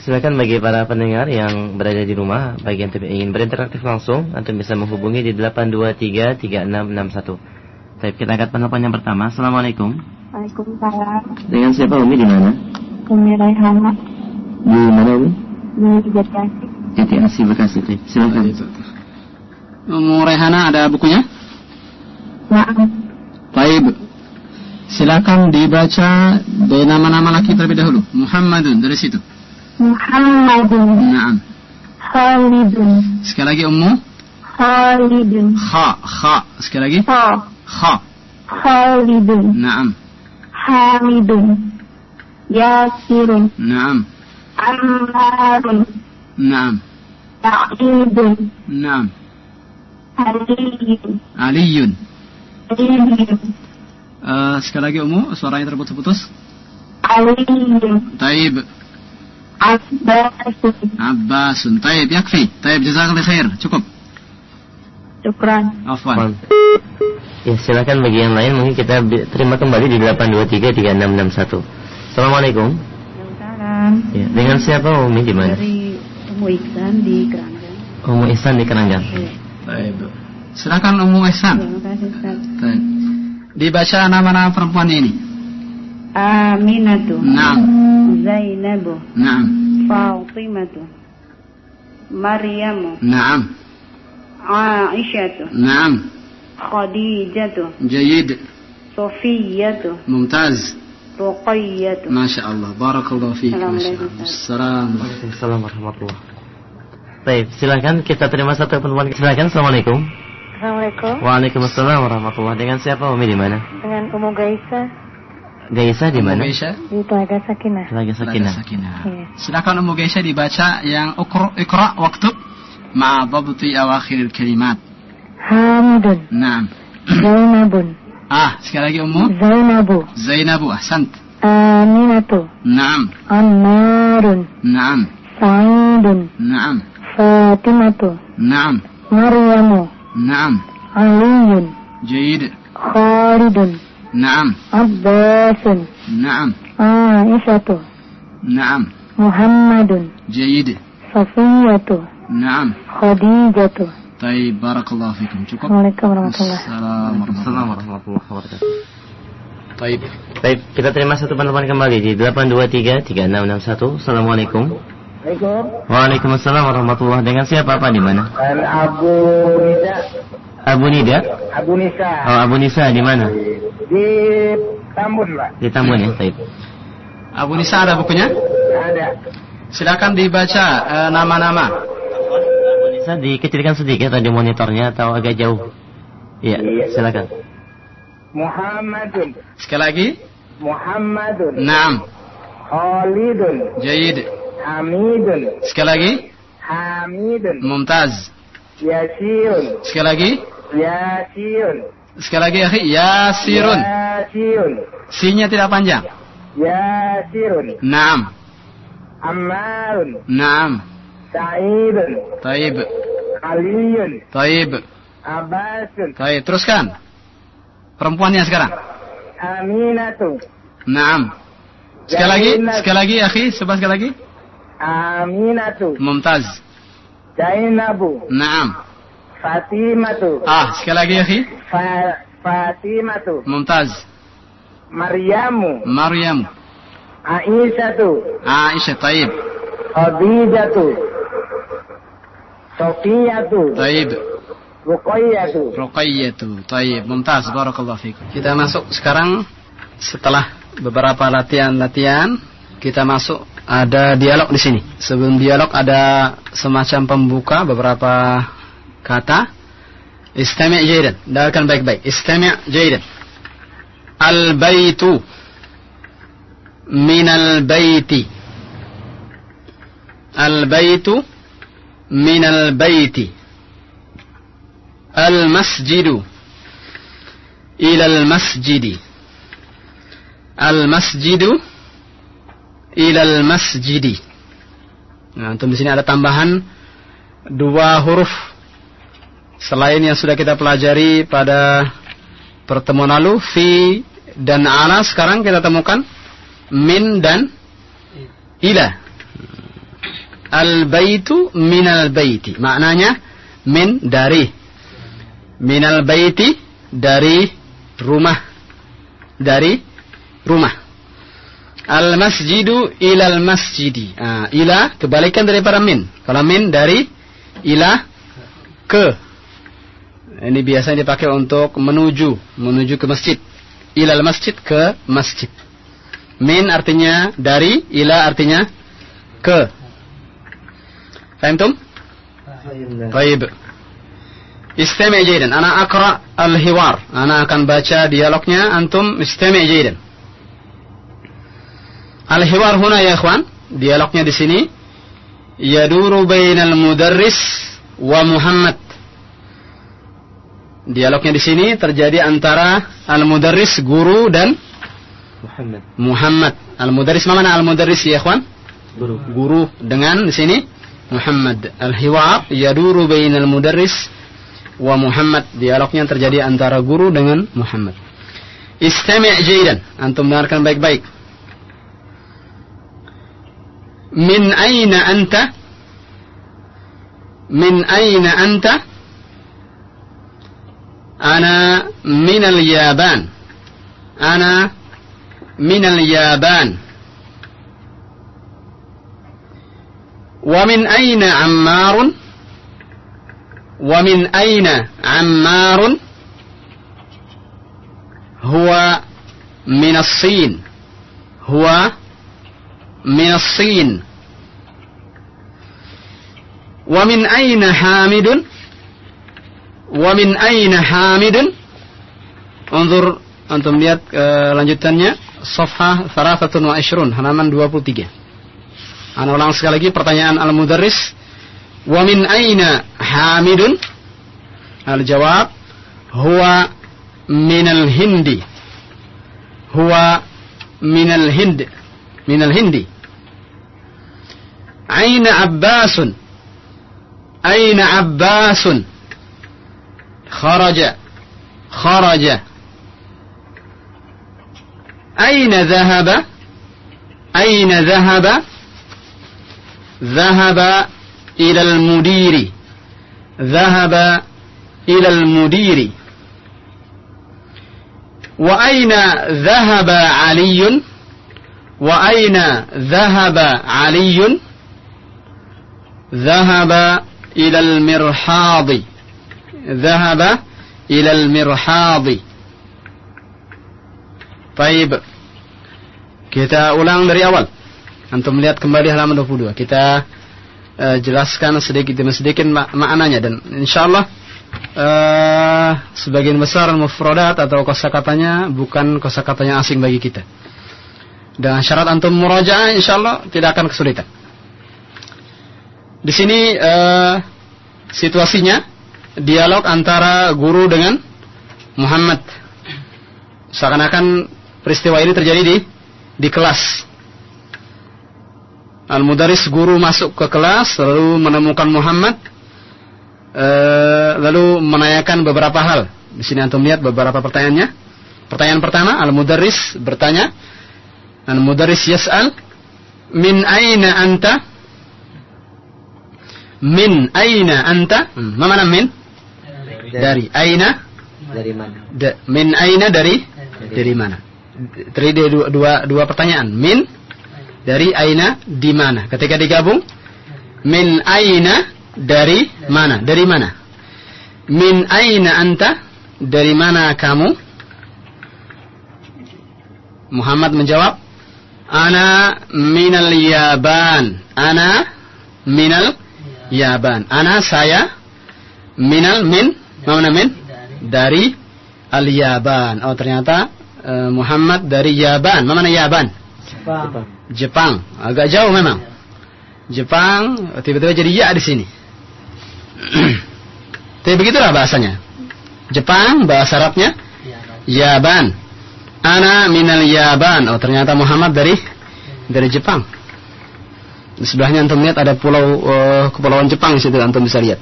Silakan bagi para pendengar yang berada di rumah, bagi yang tidak ingin berinteraktif langsung, antum bisa menghubungi di 8233661. Baik, kita angkat penelpon yang pertama. Assalamualaikum. Waalaikumsalam. Dengan siapa Umi di mana? Umi Raihana Di mana Umi? di. Jati Asih Bekasi. Baik, Silakan. Ummu Rehana ada bukunya? Maaf. Taib. Silakan dibaca dari nama-nama laki terlebih dahulu. Muhammadun dari situ. Muhammadun Naam. Khalidun Sekali lagi Ummu. Khalidun Kha, kha. Sekali lagi. Kha Kha. Khalidun Naam. Hamidun Naam. Ammarun Naam. Sa'idun Naam. Aliyun Aliyun. Aliyun Eh, sekali lagi Ummu, suaranya terputus-putus. Aliyun Taib. Abbasun Abbasun. Taib, yakfi. Taib, jazakallah khair. Cukup. Syukran Afwan. Ya, silakan bagi yang lain mungkin kita terima kembali di 8233661. Assalamualaikum. Ya, dengan siapa Umi di mana? Dari Umu Ihsan di Keranggan. Umu Ihsan di Keranggan. Iya. Baik, Silakan Umu Ihsan. Dibaca nama-nama perempuan ini. Aminatu. Naam. Zainabu. Naam. Fatimatu. Maryamu. Naam. Aisyatu. Naam. Khadijatu. Jayid. Sofiyatu. Mumtaz. Ruqayyatu. ما شاء الله بارك الله فيك ما شاء Assalamualaikum, الله Ustaz. السلام Waalaikumsalam warahmatullahi Baik, silakan kita terima satu penelpon. Silakan, Assalamualaikum. Assalamualaikum Waalaikumsalam warahmatullahi Dengan siapa Umi di mana? dengan Umu Gaisa Gaisa di mana? Gaisha di Telaga Sakinah Lagi Sakinah. Sakinah. Iya. silakan Ummu Gaisha dibaca yang ukra, ikra waktu مع ضبط أواخر الكلمات Hamidun نعم Zainabun Ah, sekali lagi Ummu. Zainabu. Zainabu, ahsant. Aminatu. Naam. Ammarun. Naam. Sa'idun. Naam. Fatimatu. Naam. Maryamu. Naam. Aliyun. Jayid. Khalidun. Naam. Abbasun. Naam. Aisyatu. Naam. Muhammadun. Jayid. Safiyatu. Naam. Khadijatu. Baik, barakallahu fikum. Cukup. Waalaikumsalam warahmatullahi wabarakatuh. Baik. Baik, kita terima satu teman-teman kembali di 8233661. Assalamualaikum. Waalaikumsalam. Waalaikumsalam warahmatullahi Dengan siapa Pak di mana? Abu Nida. Abu Nida? Abu Nisa. Oh, Abu Nisa di mana? Di Tambun, Pak. Di Tambun ya, baik. Abu Nisa ada bukunya? Ada. Silakan dibaca eh, nama-nama. E, nama -nama. Bisa dikecilkan sedikit tadi monitornya atau agak jauh? Iya, iya, iya. silakan. Muhammadun. Sekali lagi. Muhammadun. Naam. Khalidun. Jayid. Hamidun. Sekali lagi. Hamidun. Mumtaz. Yasirun. Sekali lagi. Yasirun. Sekali lagi, akhi. Yasirun. Yasirun. Sinya tidak panjang. Yasirun. Naam. Ammarun. Naam. Taib, Taib. Aliyun. Taib. Abbasun. Taib. Teruskan. Perempuannya sekarang. Aminatu. Naam. Sekali lagi, sekali lagi, akhi, sebab sekali lagi. Aminatu. Mumtaz. Zainabu. Naam. Fatimatu. Ah, sekali lagi, akhi. Fa Fatimatu. Mumtaz. Maryamu. Maryamu. Aisyatu. Aisyah, taib. Khadijatu. Sofiyatu. Taib. Ruqayyatu. Ruqayyatu. Taib. Mumtaz. Barakallahu fikum. Kita masuk sekarang setelah beberapa latihan-latihan kita masuk ada dialog di sini. Sebelum dialog ada semacam pembuka beberapa kata. Istimewa jaidan. Dengarkan baik-baik. Istimewa jaidan. Al-baitu min al-baiti. Al-baitu min al-baiti. Al-masjidu ila al-masjidi. Al-masjidu ilal masjidi. Nah, untuk di sini ada tambahan dua huruf selain yang sudah kita pelajari pada pertemuan lalu fi dan ala sekarang kita temukan min dan ila. Al baitu minal baiti. Maknanya min dari minal baiti dari rumah dari rumah Al masjidu ilal masjidi. Nah, ila kebalikan daripada min. Kalau min dari ila ke. Ini biasanya dipakai untuk menuju, menuju ke masjid. Ilal masjid ke masjid. Min artinya dari, ila artinya ke. Fahimtum? Baik. Istami' jaydan. Ana akra al-hiwar. Ana akan baca dialognya. Antum istami' jaydan. Al-hiwar huna ya ikhwan, dialognya di sini yaduru bainal mudarris wa Muhammad. Dialognya di sini terjadi antara al-mudarris guru dan Muhammad. Muhammad. Al-mudarris mana al-mudarris ya ikhwan? Guru. Guru dengan di sini Muhammad Al-Hiwa yaduru bainal mudarris wa Muhammad. Dialognya terjadi antara guru dengan Muhammad. Istami' jaydan. Antum dengarkan baik-baik. Min aina anta? Min aina anta? Ana min al-yaban ana min al-yaban Wa min aina Ammarun? Wa min aina Ammarun? Huwa min as-Sin. Huwa min as-Sin. Wa min aina Hamidun? Wa min aina Hamidun? Anzur antum lihat e, lanjutannya safhah 23 halaman 23. Ana ulang sekali lagi pertanyaan al-mudarris. Wa min aina Hamidun? Al-jawab huwa minal hindi. Huwa minal hind. Min al-hindi. Aina Abbasun? Aina Abbasun? Kharaja. Kharaja. Aina dhahaba? Aina dhahaba? ذهب إلى المدير. ذهب إلى المدير. وأين ذهب علي؟ وأين ذهب علي؟ ذهب إلى المرحاض. ذهب إلى المرحاض. طيب. kita ulang dari awal antum melihat kembali halaman 22 kita uh, jelaskan sedikit demi sedikit mak maknanya dan insyaallah uh, sebagian besar mufradat atau kosakatanya bukan kosakatanya asing bagi kita dengan syarat antum murajaah insyaallah tidak akan kesulitan di sini uh, situasinya dialog antara guru dengan Muhammad. Seakan-akan peristiwa ini terjadi di di kelas. Al-Mudaris guru masuk ke kelas lalu menemukan Muhammad uh, lalu menanyakan beberapa hal. Di sini antum lihat beberapa pertanyaannya. Pertanyaan pertama, Al-Mudaris bertanya, Al-Mudaris yas'al, "Min aina anta?" Min aina anta? Hmm. Mana min? Dari. Aina? Dari mana? Da, min aina dari? Dari mana? Terdiri dua, dua, dua pertanyaan. Min dari aina di mana? Ketika digabung, min aina dari mana? Dari mana? Min aina anta? Dari mana kamu? Muhammad menjawab, Ana minal Yaban. Ana minal Yaban. Ana saya minal min mana min dari al Yaban. Oh ternyata uh, Muhammad dari Yaban. Mana Yaban? Jepang. Jepang. Agak jauh memang. Jepang tiba-tiba jadi ya di sini. Tapi begitulah bahasanya. Jepang bahasa Arabnya Yaban. Ana minal Yaban. Oh ternyata Muhammad dari dari Jepang. Di sebelahnya antum lihat ada pulau uh, kepulauan Jepang di situ antum bisa lihat.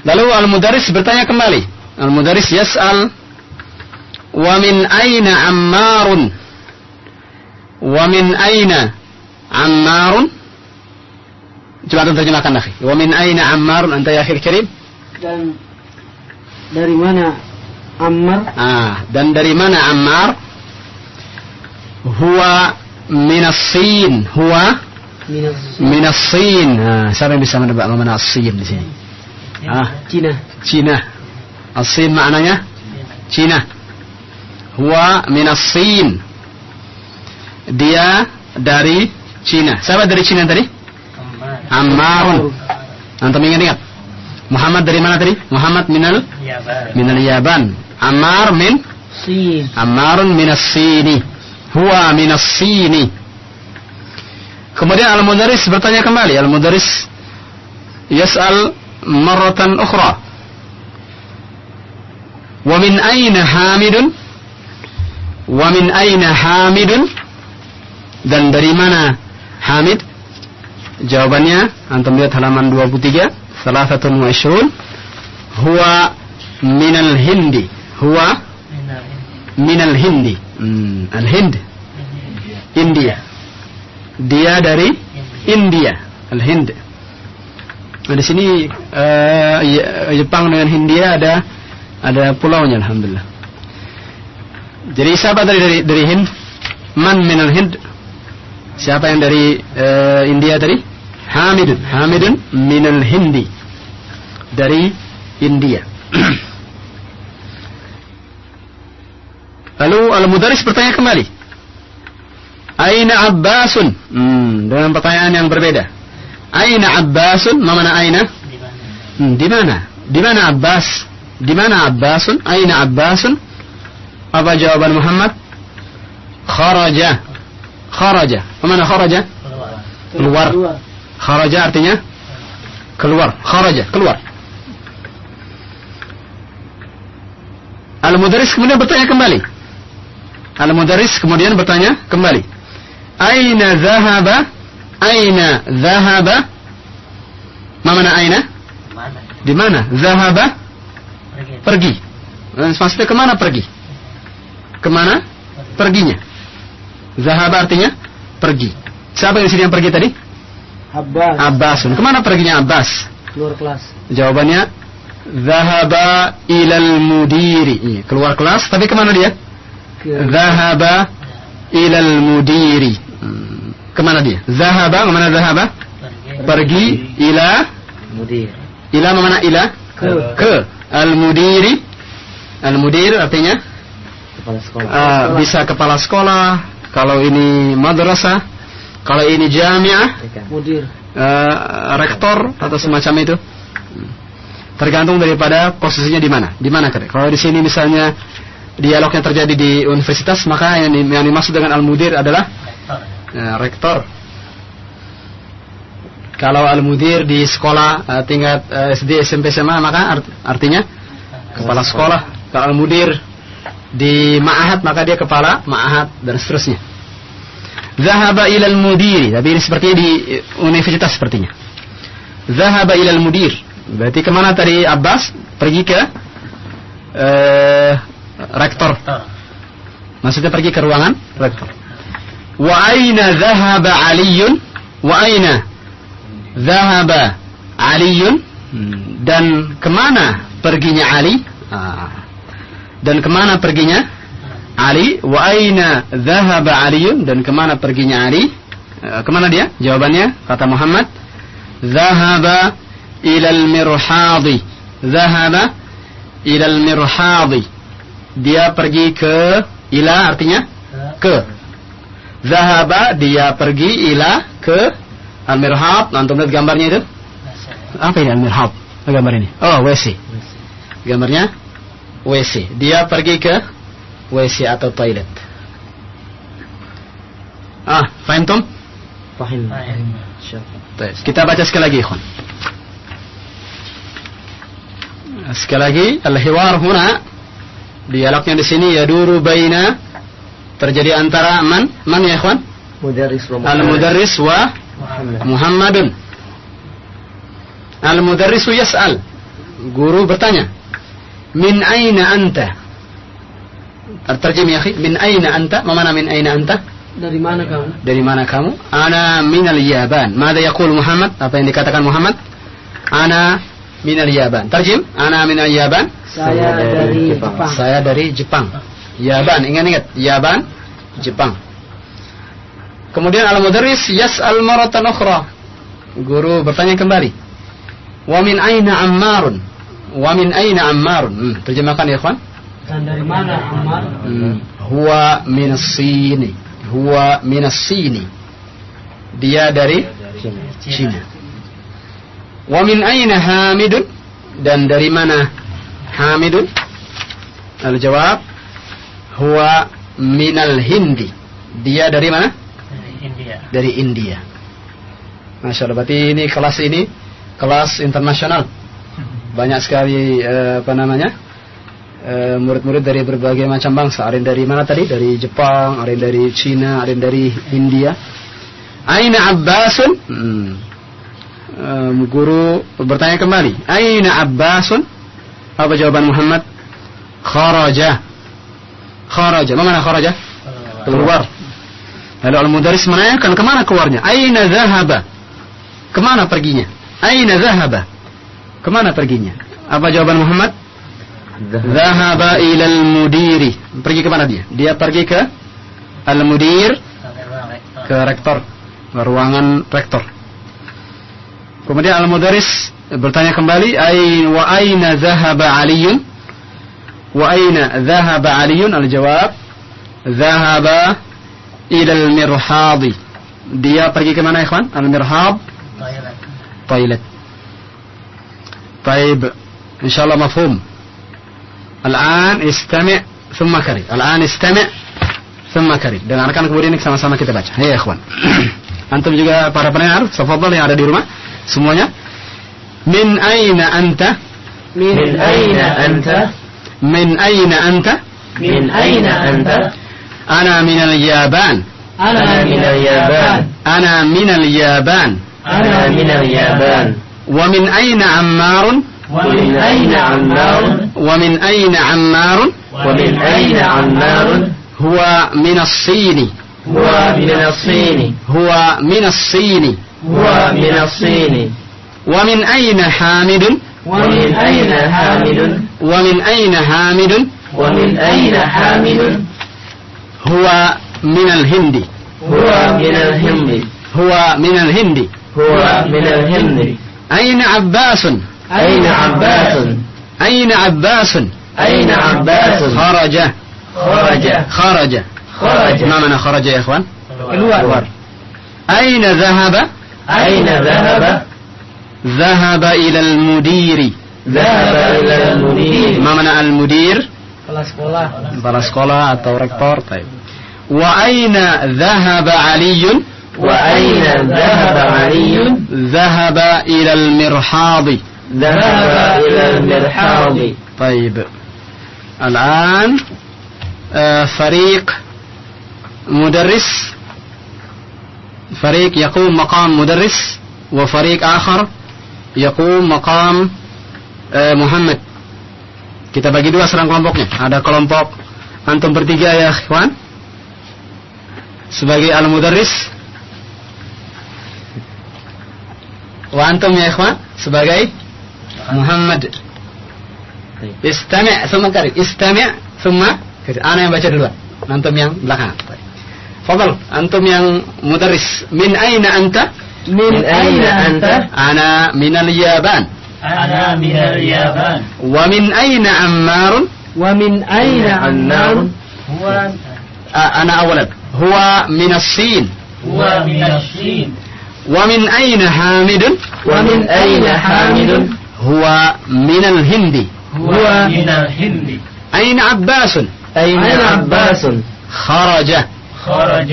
Lalu Al-Mudaris bertanya kembali. Al-Mudaris yas'al wa min aina Ammarun? Wa min aina Ammarun? Coba antum terjemahkan akhi. Wa min aina Ammarun anta ya akhir karim? Dan dari mana Ammar? Ah, dan dari mana Ammar? Huwa minasin. Huwa minasin. Nah, siapa yang bisa menebak mana asin di sini? Ah, Cina. Cina. Asin maknanya Cina. Huwa minasin. Dia dari Cina. Siapa dari Cina tadi? Ammarun. Antum ingat-ingat? Muhammad dari mana tadi? Muhammad minal Yaban. minal Yaban. Ammar min Sin. Ammarun minas sini. Huwa minas sini. Kemudian Al-Mudaris bertanya kembali. Al-Mudaris yas'al marratan ukhra. Wa min aina Hamidun? Wa min aina Hamidun? Dan dari mana Hamid? Jawabannya antum lihat halaman 23, salah satu mu'asyrun. Huwa minal Hindi. Huwa minal Hindi. Hmm, Al-Hind. India. Dia dari India. Al-Hind. Nah, di sini Y- Jepang dengan Hindia ada ada pulaunya alhamdulillah. Jadi siapa dari dari, dari Hind? Man minal Hind? Siapa yang dari eh, India tadi? Hamidun. Hamidun minal Hindi. Dari India. Lalu Al-Mudaris bertanya kembali. Aina Abbasun? Hmm, dengan pertanyaan yang berbeda. Aina Abbasun? Ma mana aina? Hmm, di mana? Di mana Abbas? Di mana Abbasun? Aina Abbasun? Apa jawaban Muhammad? Kharaja. Kharaja. Mana kharaja? Keluar. Keluar. Kharaja artinya keluar. Kharaja, keluar. Al-Mudaris kemudian bertanya kembali. Al-Mudaris kemudian bertanya kembali. Aina zahaba? Aina zahaba? Ma mana aina? Di mana? Zahaba? Pergi. Pergi. Eh, Maksudnya ke mana pergi? Ke mana? Perginya. Zahaba artinya pergi. Siapa yang di sini yang pergi tadi? Abbas. Abbasun. Ke mana perginya Abbas? Keluar kelas. Jawabannya Zahaba ilal mudiri. Keluar kelas, tapi ke mana dia? Ke Zahaba ilal mudiri. Hmm, Ke mana dia? Zahaba, ke mana Zahaba? Pergi. Pergi ila Mudir. ila mana ila? Ke. Ke al mudiri. Al mudir artinya Kepala sekolah. ah, bisa kepala sekolah. Kalau ini madrasah, kalau ini jamiah, mudir. eh, rektor atau semacam itu. Tergantung daripada posisinya di mana. Di mana kira? Kalau di sini misalnya dialog yang terjadi di universitas, maka yang, di- yang dimaksud dengan al-mudir adalah Rektor. eh, rektor. Kalau al-mudir di sekolah eh, tingkat eh, SD, SMP, SMA, maka art- artinya kepala sekolah. Kalau al-mudir di ma'ahad, maka dia kepala ma'ahad dan seterusnya. Zahaba ilal mudiri, tapi ini sepertinya di universitas sepertinya. Zahaba ilal mudir. Berarti ke mana tadi Abbas? Pergi ke eh, rektor. Maksudnya pergi ke ruangan rektor. Wa aina dhahaba Aliyun? Wa aina dhahaba Aliyun? Dan ke mana perginya Ali? Ah. Dan ke mana perginya Ali? Wa aina dhahaba Aliyun? Dan ke mana perginya Ali? Eh, ke mana dia? Jawabannya kata Muhammad, dhahaba ilal mirhadi. Dhahaba ilal mirhadi. Dia pergi ke Ila artinya ke. Zahaba dia pergi ila ke al-mirhab. Antum lihat gambarnya itu? Apa ini al-mirhab? Gambar ini? Oh, WC. Gambarnya WC. Dia pergi ke WC atau toilet. Ah, faham tum? Fahim. Kita baca sekali lagi, ikhwan. Sekali lagi, al-hiwar huna dialognya di sini yaduru baina terjadi antara man man ya ikhwan? Mudarris wa Al-mudarris wa Muhammad. Muhammadun. Al-mudarrisu yas'al. Guru bertanya. Min aina anta? Terjem ya. Min aina anta? Ma mana min aina anta? Dari mana kamu? Dari mana kamu? Ana minal Yaban. Mada yaqul Muhammad? Apa yang dikatakan Muhammad? Ana minal Yaban. Terjem. Ana minal Yaban. Saya dari Jepang. Jepang. Saya dari Jepang. Yaban, ingat-ingat. Yaban, Jepang. Kemudian al-mudarris yas'al maratan ukhra. Guru bertanya kembali. Wa min aina Ammarun? Wa min aina Ammarun? Hmm, terjemahkan ya, ikhwan. Dan dari mana Ammar? Hmm, huwa min sini. Huwa min sini. Dia dari Cina. Wa min aina Hamidun? Dan dari mana Hamidun? Al-jawab huwa minal Hindi. Dia dari mana? Dari India. Dari India. Masya Allah. Berarti ini kelas ini kelas internasional. Banyak sekali eh, apa namanya eh, murid-murid dari berbagai macam bangsa. Ada dari mana tadi? Dari Jepang, ada dari Cina, ada dari India. Aina Abbasun? Hmm. Guru bertanya kembali. Aina Abbasun? Apa jawaban Muhammad? Kharaja. Kharaja. Mana kharaja? Keluar. Lalu al-mudaris menanyakan ke mana keluarnya? Aina zahaba? Ke mana perginya? Aina zahaba? Ke mana perginya? Apa jawaban Muhammad? Zahaba ilal mudiri. Pergi ke mana dia? Dia pergi ke al-mudir, ke rektor, ke ruangan rektor. Kemudian al-mudaris bertanya kembali, Ain wa aina zahaba Aliyun? Wa aina zahaba Aliyun? Al-jawab, zahaba ila al-mirhadi. Dia pergi ke mana, ikhwan? Al-mirhad, Toilet. toilet. طيب إن شاء الله مفهوم الآن استمع ثم كرر الآن استمع ثم كرر dengarkan kemudian ini sama-sama kita baca ya ikhwan antum juga para pendengar tafadhal yang ada di rumah semuanya min aina anta Min aina anta? min aina anta Min aina anta? ana min al-yaban Ana min al-Yaban. ana min al-yaban Ana min al-Yaban. min aina ammarun ومن أين عمار؟ ومن أين عمار ومن أين عمار؟ هو من الصين هو من الصين. هو من الصين هو من الصين. ومن أين حامد ومن أين حامد؟ ومن أين حامد ومن أين حامد؟ هو من الهند هو من الهند. هو من الهند هو من الهند. أين عباس؟ أين عباس؟ أين عباس؟ أين عباس؟ خرج. خرج. خرج. خرج. ما معنى خرج يا إخوان؟ Keluar. أين ذهب؟ أين ذهب؟ ذهب إلى المدير. ذهب إلى المدير. ما معنى المدير؟ Kepala sekolah. kepala sekolah atau rektor طيب. وأين ذهب علي؟ وأين ذهب علي؟ ذهب إلى المرحاض ذهب إلى المرحاض طيب الآن آه، فريق مدرس فريق يقوم مقام مدرس وفريق آخر يقوم مقام آه، محمد kita bagi dua serang kelompoknya ada kelompok antum bertiga ya ikhwan sebagai al-mudarris wa antum ya ikhwan sebagai Muhammad istami' thumma qarib istami' thumma ana yang baca duluan. antum yang belakang Fadal, antum yang mudaris min aina anta min aina anta ana min al-yaban ana min al-yaban wa min aina ammar wa min aina ammar huwa ana awalan huwa min as-sin huwa min as-sin ومن أين حامد؟ ومن أين حامد؟ هو من الهند. هو من الهند. أين عباس؟ أين عباس؟ خرج. خرج.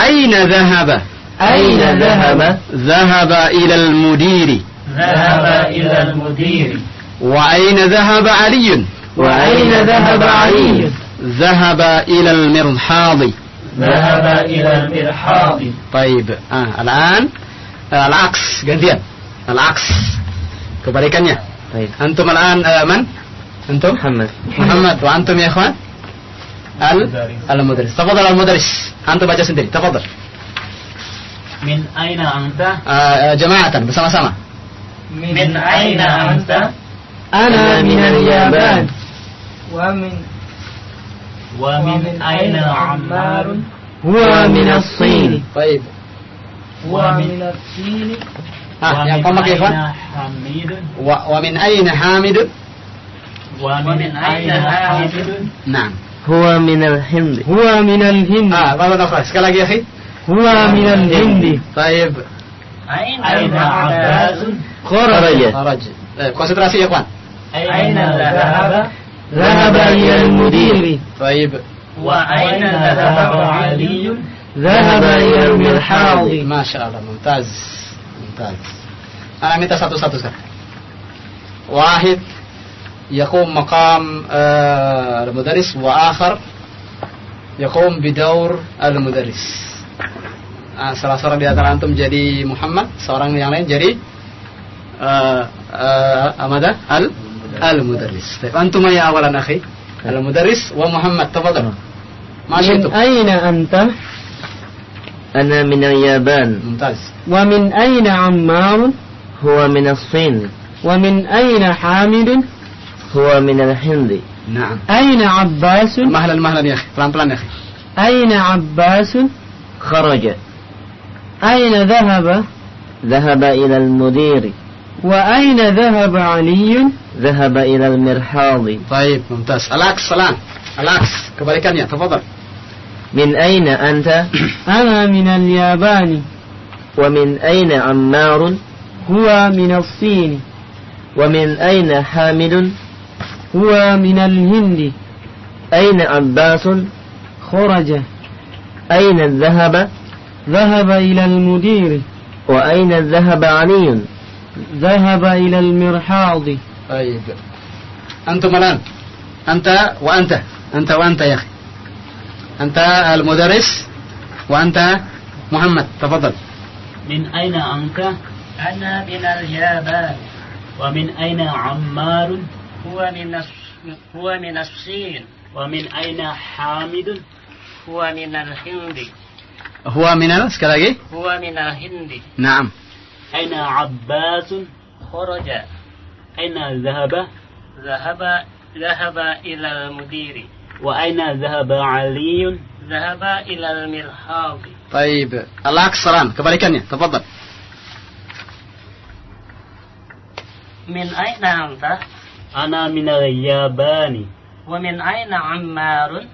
أين ذهب؟ أين ذهب؟ ذهب إلى المدير. ذهب إلى المدير. وأين ذهب علي؟ وأين ذهب علي؟ ذهب إلى المرحاض. ذهب إلى المرحاض طيب آه الآن آه العكس gantian العكس kebalikannya طيب أنتم الآن آه من أنتم محمد محمد وأنتم يا إخوان ال المدرس تفضل المدرس أنتم baca sendiri تفضل من أين أنت آه جماعة bersama-sama من أين أنت أنا من اليابان ومن ومن أين عمار؟ هو من الصين. طيب. ومن الصين. ah yang kompak ya إخوان. حميد؟ ومن أين حامد؟ ومن أين حامد؟ نعم. هو من الهند. هو من الهند. مرة أخرى sekali lagi ya أخي. هو من الهند. طيب. أين عباس؟ خرج. خرج. طيب konsentrasi ya إخوان. أين ذهب ذهب إلى المدير طيب وأين ذهب علي ذهب إلى المرحاض ما شاء الله ممتاز ممتاز أنا minta satu-satu sekarang واحد يقوم مقام آه، المدرس وآخر يقوم بدور المدرس آه، salah seorang di antara antum jadi Muhammad seorang yang lain jadi آه، آه، ماذا ال المدرس. طيب أنتم يا أولا أخي؟ المدرس ومحمد تفضل. ما من شئتم؟ أين أنت؟ أنا من اليابان. ممتاز. ومن أين عمار؟ هو من الصين. ومن أين حامد؟ هو من الهند. نعم. أين عباس؟ مهلا مهلا يا أخي. pelan-pelan يا أخي. أين عباس؟ خرج. أين ذهب؟ ذهب إلى المدير. وأين ذهب علي؟ ذهب إلى المرحاض. طيب ممتاز. العكس الآن العكس kebalikannya تفضل. من أين أنت؟ أنا من اليابان. ومن أين عمار؟ هو من الصين. ومن أين حامد هو من الهند. أين عباس؟ خرج. أين ذهب؟ ذهب إلى المدير. وأين ذهب علي؟ ذهب إلى المرحاض. طيب. أنتم الآن أنت وأنت. أنت وأنت يا أخي. أنت المدرس وأنت محمد. تفضل. من أين أنت؟ أنا من اليابان. ومن أين عمار؟ هو من هو من الصين. ومن أين حامد؟ هو من الهند. هو من ال- هو من الهند. نعم. أين عباس؟ خرج أين ذهب؟ ذهب ذهب إلى المدير وأين ذهب علي؟ ذهب إلى المرحاض طيب العكس الآن kebalikannya تفضل من أين أنت؟ أنا من اليابان ومن أين عمار؟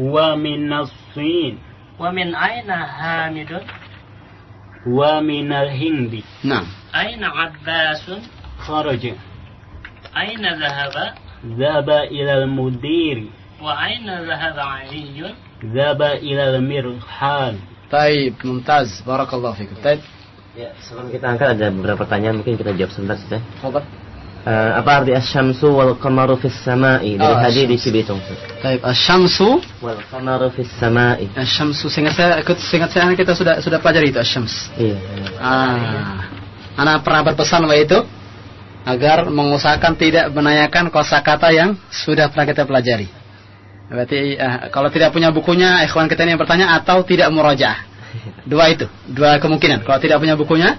هو من الصين ومن أين حامد؟ هو من الهند نعم أين عباس؟ خرج أين ذهب؟ ذهب إلى المدير وأين ذهب علي؟ ذهب إلى المرحال طيب ممتاز بارك الله فيكم طيب Ya, sebelum kita angkat ada beberapa pertanyaan mungkin kita jawab sebentar saja. تفضل Eh, apa arti asyamsu wal qamaru fis sama'i dari Oh, hadis di asyams. Cibitung? طيب الشمس Wal qamaru fis sama'i. الشمس seingat saya ikut seingat saya kita sudah sudah pelajari itu الشمس Iya. Ah, anak pernah berpesan waktu itu agar mengusahakan tidak menanyakan kosakata yang sudah pernah kita pelajari. Berarti ah, kalau tidak punya bukunya, ikhwan kita ini yang bertanya atau tidak murajaah. Dua itu, dua kemungkinan. Kalau tidak punya bukunya,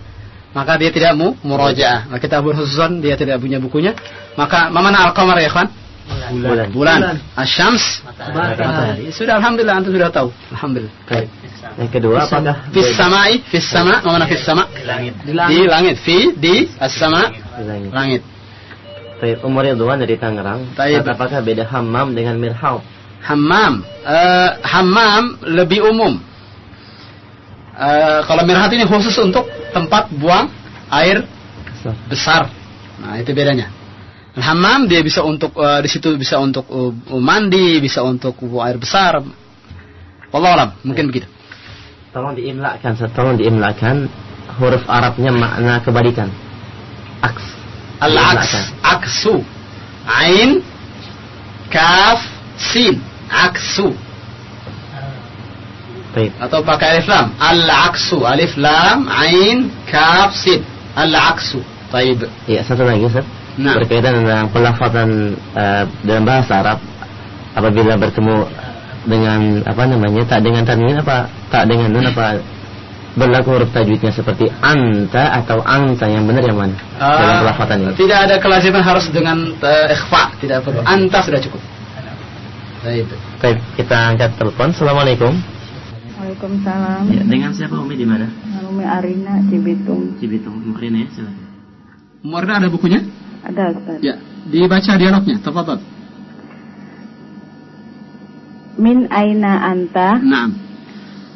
maka dia tidak mu murajaah. Maka kita berhususan dia tidak punya bukunya, maka mana al-qamar ya ikhwan? Bulan. Bulan. Asyams matahari. Sudah alhamdulillah antum sudah tahu. Alhamdulillah. Baik. Yang kedua apakah Fis samai, fis sama, mana fis sama? Di langit. Fi di as-sama Di langit. langit. Baik, Umar Ridwan dari Tangerang. Baik. Apakah beda hammam dengan mirhab? Hammam. Eh, hammam lebih umum. Eh, kalau mirhat ini khusus untuk tempat buang air besar. Nah, itu bedanya. Hammam dia bisa untuk eh, di situ bisa untuk uh, mandi, bisa untuk buang air besar. Allah alam, mungkin begitu. Tolong diimlakan, tolong diimlakan huruf Arabnya makna kebalikan. Aks. Al-aks, aksu. Ain, kaf, sin. Aksu. Baik. Atau pakai alif lam. Al-aksu. Alif lam, ain, kaf, sin. Al-aksu. Taib. Ya, satu lagi Ustaz. Nah. Berkaitan dengan pelafazan eh, dalam bahasa Arab apabila bertemu dengan apa namanya tak dengan tanwin apa tak dengan nun apa berlaku huruf tajwidnya seperti anta atau anta yang benar yang mana dalam Ah, pelafazan ini. Tidak ada kelaziman harus dengan uh, ikhfa. Tidak perlu. Anta sudah cukup. Baik, kita angkat telepon. Assalamualaikum. Waalaikumsalam. Ya, dengan siapa Umi di mana? Umi Arina Cibitung. Cibitung, Marina ya, silakan. Ada bukunya? Ada Ustaz. Ya. Dibaca dialognya. Tafadhal. Min aina anta? Naam.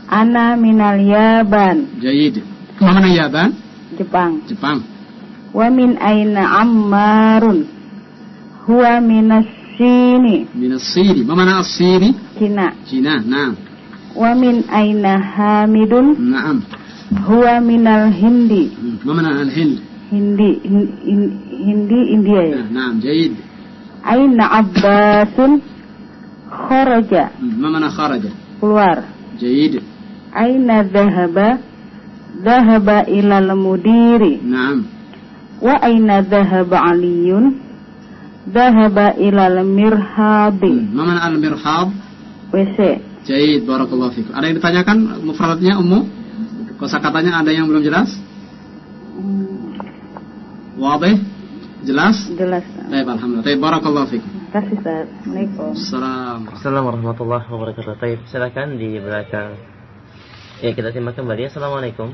Ana minal Yaban. Jayid. Ke mana Yaban? Jepang. Jepang. Wa min aina Ammarun? Huwa minas Sini. Min as-Siri. Ma mana as-Siri? Cina. Cina. Naam. Wa min aina Hamidun? Naam. Huwa minal Hindi. Hmm. Ma mana al-Hind? Hindi hin- hin- Hindi India ya. Naam. Jayid. Aina Abbasun? Kharaja. Hmm. Ma mana kharaja? Keluar. Jayid. Aina dhahaba? Dhahaba ilal mudiri. Naam. Wa aina dhahaba aliyun? Dhahaba ilal mirhabi. Hmm. Ma mana al-mirhab? WC. Jayid. Barakallahu fikum. Ada yang ditanyakan mufradatnya Ummu? Kosakatanya ada yang belum jelas? Wadih? Jelas? Jelas. Baik, alhamdulillah. Baik, barakallahu fikum. Kasih Ustaz. Assalamualaikum. Assalam. Assalamualaikum warahmatullahi wabarakatuh. Baik, silakan di belakang. Ya, kita simak kembali. Assalamualaikum.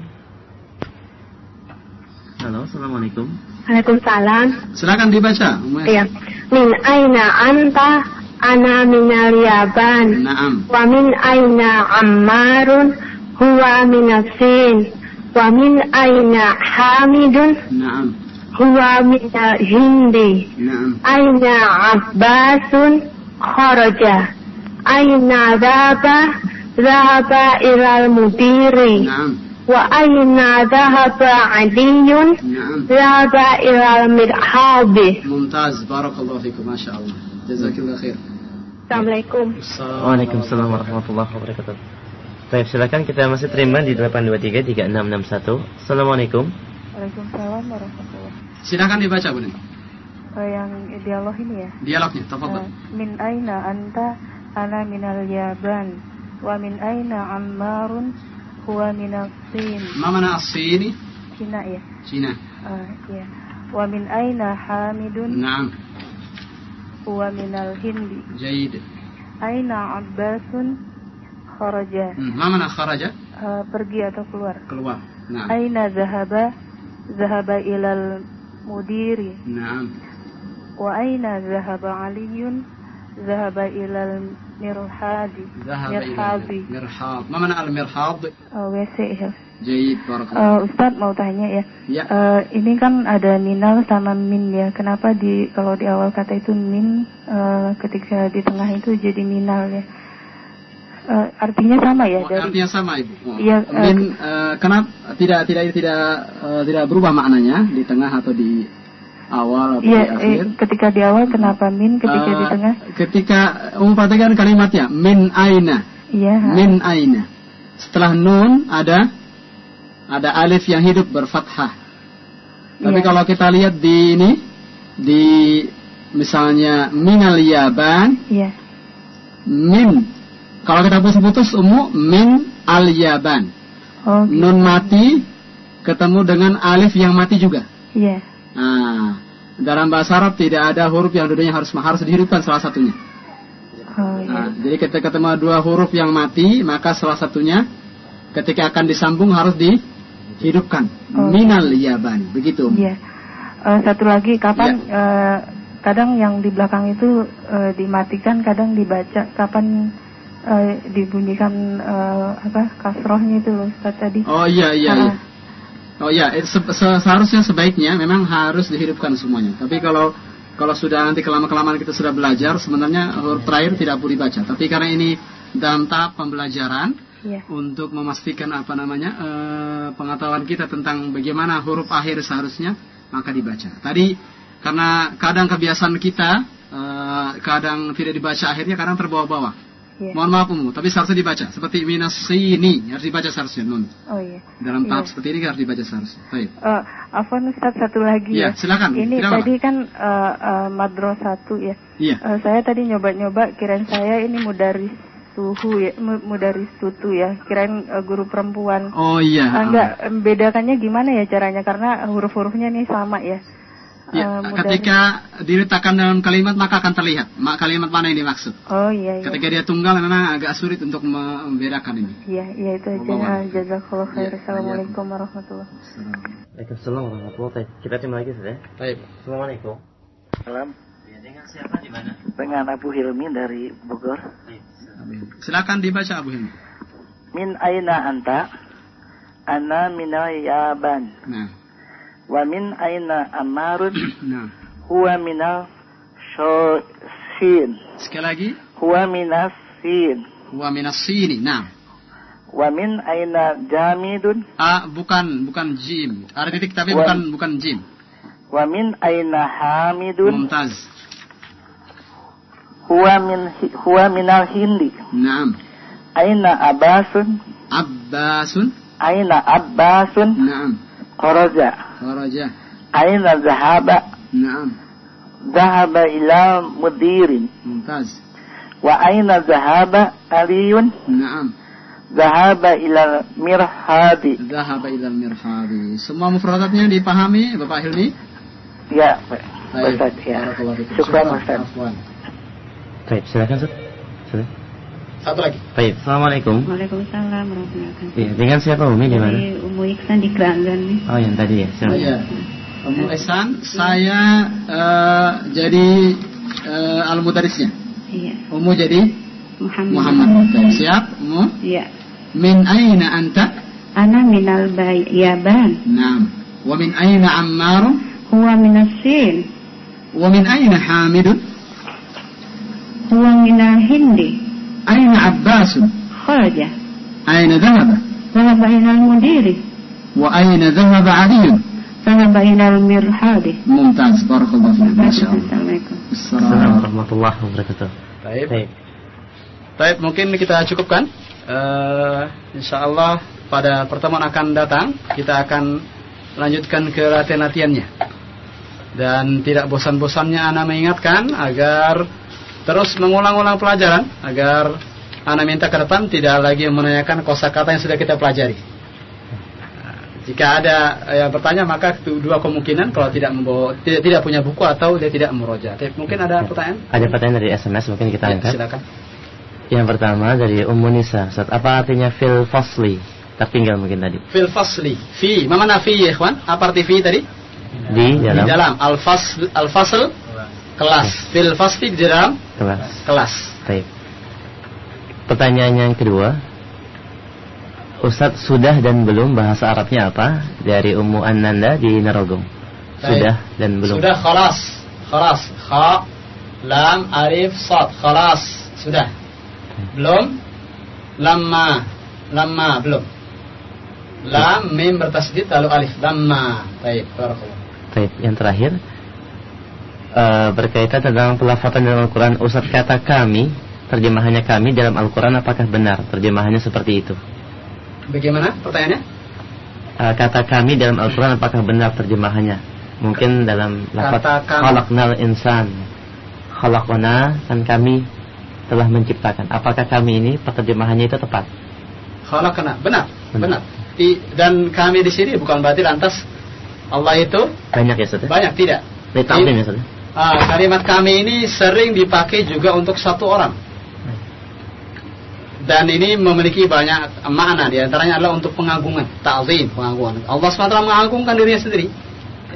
Halo, assalamualaikum. Waalaikumsalam. Silakan dibaca. Ummu Ya. Min aina anta? Ana minal Yaban. Naam. Wa min aina Ammarun? Huwa minas Sin. Wa min aina Hamidun? Naam. Huwa minal Hindi. Naam. Aina Abbasun? Kharaja. Aina Dhaba? Dhaba ilal mudiri. Naam. Wa aina dhahaba Aliyun? Naam. Dhaba ilal mirhabi. Mumtaz. Barakallahu fikum. Masya Allah. Jazakillah khair. Assalamualaikum. Waalaikumsalam warahmatullahi wabarakatuh. Baik, silakan kita masih terima di 8233661. Assalamualaikum. Waalaikumsalam warahmatullahi Silakan dibaca, Bu. Yang dialog ini ya. Dialognya, tafadhal. Min aina anta? Ana minal Yaban. Wa min aina Ammarun? Huwa minal Sin. Ma mana as-Sini? Cina ya. Cina. Ah, ya. Wa min aina Hamidun? Naam huwa minal hindi. Jaid. Aina abbasun kharaja. Hmm, mana kharaja? Uh, pergi atau keluar? Keluar. Nah. aina zahaba? Zahaba ilal mudiri. Nah. wa aina zahaba aliyun? Zahaba ilal mirhadi. Mirhadi. mirhad. Ma mana al mirhad eh, wc Uh, Ustadz mau tanya ya, ya. Uh, ini kan ada minal sama min ya. Kenapa di kalau di awal kata itu min, uh, ketika di tengah itu jadi minal ya? Uh, artinya sama ya oh, dari. Artinya sama ibu. Oh. Iya. Ya, uh, min uh, kenapa tidak tidak tidak uh, tidak berubah maknanya di tengah atau di awal atau ya, di akhir? Eh, ketika di awal kenapa min? Ketika uh, di tengah? Ketika um, kalimatnya min aina. Ya. Min aina. Setelah nun ada ada alif yang hidup berfathah. Tapi Iya. kalau kita lihat di ini di misalnya minal yaban Iya. min kalau kita putus-putus umum min al yaban Oh, gitu. nun mati ketemu dengan alif yang mati juga iya. nah dalam bahasa Arab tidak ada huruf yang dulunya harus harus dihidupkan salah satunya Oh, iya. nah, jadi ketika ketemu dua huruf yang mati maka salah satunya ketika akan disambung harus dihidupkan Oh. minal yaban begitu Iya. Eh, satu lagi, kapan Iya. eh, kadang yang di belakang itu eh, dimatikan, kadang dibaca. Kapan eh, dibunyikan eh, apa kasrohnya itu loh Ustaz tadi? Oh iya iya. Iya. Oh iya, eh, se- se- seharusnya sebaiknya memang harus dihidupkan semuanya. Tapi kalau kalau sudah nanti kelama kelamaan kita sudah belajar, sebenarnya huruf terakhir tidak boleh dibaca. Tapi karena ini dalam tahap pembelajaran Iya. untuk memastikan apa namanya eh, pengetahuan kita tentang bagaimana huruf akhir seharusnya, maka dibaca. Tadi karena kadang kebiasaan kita eh, kadang tidak dibaca akhirnya, kadang terbawa-bawa. Iya. Mohon maaf umum, tapi seharusnya dibaca. Seperti minas sini harus dibaca seharusnya nun. Oh iya. Dalam tahap Iya. seperti ini harus dibaca seharusnya. Baik. Eh, Afwan Ustaz satu lagi Iya, ya. silakan. Ini Silakan, tadi kan eh, eh, madro satu ya. Iya. Eh, saya tadi nyoba-nyoba kirain saya ini mudaris suhu ya, mu- mudaris tutu ya. Kirain eh, guru perempuan. Oh iya. Ah, enggak, em, bedakannya gimana ya caranya? Karena huruf-hurufnya nih sama ya. Ya, Eh, mudaris- ketika diletakkan dalam kalimat maka akan terlihat ma- kalimat mana yang dimaksud. Oh iya iya. Ketika dia tunggal memang agak sulit untuk membedakan ini. Iya, iya itu aja. Ah, Jazakallah khair. Iya, Assalamualaikum warahmatullahi Waalaikumsalam warahmatullahi wabarakatuh. Kita terima lagi sudah. Baik. Assalamualaikum. Salam Ya, dengan siapa di mana? dengan Abu Hilmi dari Bogor. Silakan dibaca Abu Hilmi. Min aina anta? Ana minal yaban. Nah, Wa min aina amarun? nah. Huwa minal sin. Sekali lagi, Huwa minas sin. wa minas sini. Nah, Wa min aina jamidun? ah bukan bukan jim. Ada titik tapi Wa- bukan bukan jim. Wa min aina hamidun? Mumtaz. Huwa min huwa minal hindi. Naam. Aina abasun? Abbasun. Aina abbasun? Naam. Kharaja. Kharaja. Aina zahaba? Naam. Zahaba ila mudirin. Mumtaz. Wa aina zahaba aliyun? Naam. Zahaba ila mirhadi. Zahaba ilal mirhadi. Semua mufradatnya dipahami Bapak Hilmi? Ya, Pak Baik. Ustaz, ya. Barakallahu fikum. Syukran, Ustaz. Baik, silakan Ustaz. Sudah. Satu lagi. Baik, Assalamualaikum. Waalaikumsalam warahmatullahi wabarakatuh. Iya, dengan siapa Umi di mana? Umu Iksan di Keranggan nih. Oh, yang tadi ya. Oh, Silakan. iya. Umu Ihsan, saya eh, jadi eh, al-mudarisnya. Iya. Umu jadi Muhammad. Muhammad. Baik, Siap, Umu? Iya. Min aina anta? Ana minal bay- yaban. Naam. Wa min aina Ammar? Huwa minasin. Wa min aina Huwa minal hindi. Aina Abbas? Kharaja. Aina dhahaba? Zahaba ilal mudiri. Wa aina dhahaba Ali? Zahaba ilal mirhadi. Mumtaz. Barakallahu fiik. Assalamualaikum. Assalamualaikum warahmatullahi wabarakatuh. Baik. Baik. Baik, mungkin kita cukupkan. Eh, insya Allah pada pertemuan akan datang kita akan lanjutkan ke latihan-latihannya. Dan tidak bosan-bosannya Ana mengingatkan agar terus mengulang-ulang pelajaran agar Ana minta ke depan tidak lagi menanyakan kosakata yang sudah kita pelajari. Jika ada yang bertanya maka dua kemungkinan kalau tidak membawa tidak, tidak punya buku atau dia tidak meroja. Mungkin ada pertanyaan? Ada pertanyaan dari SMS mungkin kita Ya, angkat. silakan. Yang pertama dari Ummu Nisa. Ustaz, apa artinya fil fasli? Tertinggal mungkin tadi. Fil fasli. Fi. Mana fi ya, ikhwan? Apa arti fi tadi? Di Di dalam dalam. Al fasl al fasl kelas. Fil fasli di dalam kelas. kelas. Baik. Pertanyaan yang kedua. Ustadz sudah dan belum bahasa Arabnya apa? Dari Ummu Ananda di Narogong. Sudah dan belum. Sudah khalas. Khalas. Kha lam alif sad. Khalas. Sudah. Belum? Lamma. Lamma belum. Lam mim bertasdid lalu alif. Lamma. Baik. Barakallah. Baik, yang terakhir eh, berkaitan tentang pelafatan dalam Al-Quran Ustadz kata kami Terjemahannya kami dalam Al-Quran apakah benar Terjemahannya seperti itu Bagaimana pertanyaannya? Eh, Kata kami dalam Al-Quran apakah benar terjemahannya Mungkin dalam lafaz. Khalaqnal insan Khalaqna kan kami telah menciptakan Apakah kami ini terjemahannya itu tepat Khalaqna. Benar. Benar. Benar. Di- dan kami di sini bukan berarti lantas Allah itu Banyak ya ya? banyak tidak. Ini ta'zim ya ya? Ah, kalimat kami ini sering dipakai juga untuk satu orang. Dan ini memiliki banyak makna di antaranya adalah untuk pengagungan, ta'zim, pengagungan. Allah SWT mengagungkan dirinya sendiri.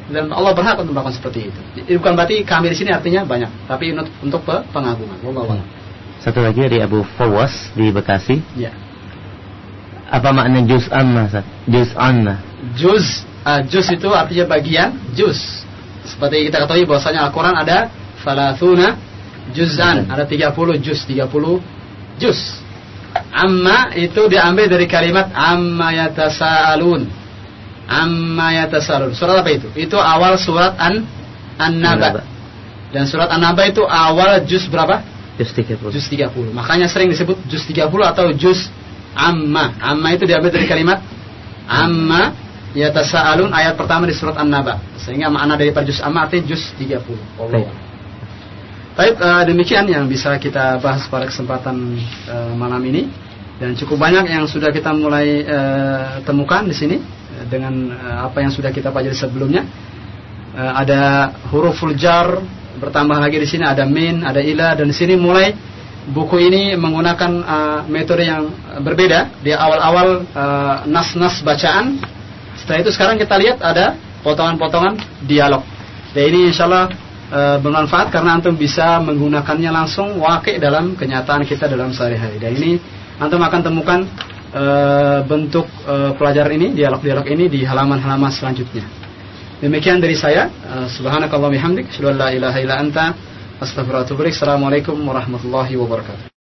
dan Allah berhak untuk melakukan seperti itu. Jadi bukan berarti kami di sini artinya banyak, tapi untuk, untuk pe- pengagungan. Wallahu a'lam. Satu lagi dari Abu Fawas di Bekasi. Ya. Apa makna juz amma? Juz amma. Juz, ah, juz itu artinya bagian, juz. Seperti kita ketahui bahwasanya Al-Quran ada falathuna juzan, ada 30 juz, 30 juz. Amma itu diambil dari kalimat amma yatasaalun. Amma yatasaalun. Surat apa itu? Itu awal surat An An-Naba. Dan surat An-Naba itu awal juz berapa? Juz 30. Juz 30. Makanya sering disebut juz 30 atau juz amma. Amma itu diambil dari kalimat amma yatasaalun ayat pertama di surat An-Naba. Sehingga makna daripada juz amma artinya juz 30. Allah. Baik, eh, demikian yang bisa kita bahas pada kesempatan eh, malam ini dan cukup banyak yang sudah kita mulai eh, temukan di sini dengan eh, apa yang sudah kita pelajari sebelumnya. Eh, ada huruful jar bertambah lagi di sini ada min, ada ila dan di sini mulai buku ini menggunakan eh, metode yang berbeda di awal-awal eh, nas-nas bacaan. Setelah itu sekarang kita lihat ada potongan-potongan dialog. Dan ini insya Allah eh, bermanfaat karena antum bisa menggunakannya langsung wakil dalam kenyataan kita dalam sehari-hari. Dan ini antum akan temukan eh, bentuk eh, pelajaran ini, dialog-dialog ini di halaman-halaman selanjutnya. Demikian dari saya. Eh, Subhanakallah bihamdik. Assalamualaikum warahmatullahi wabarakatuh.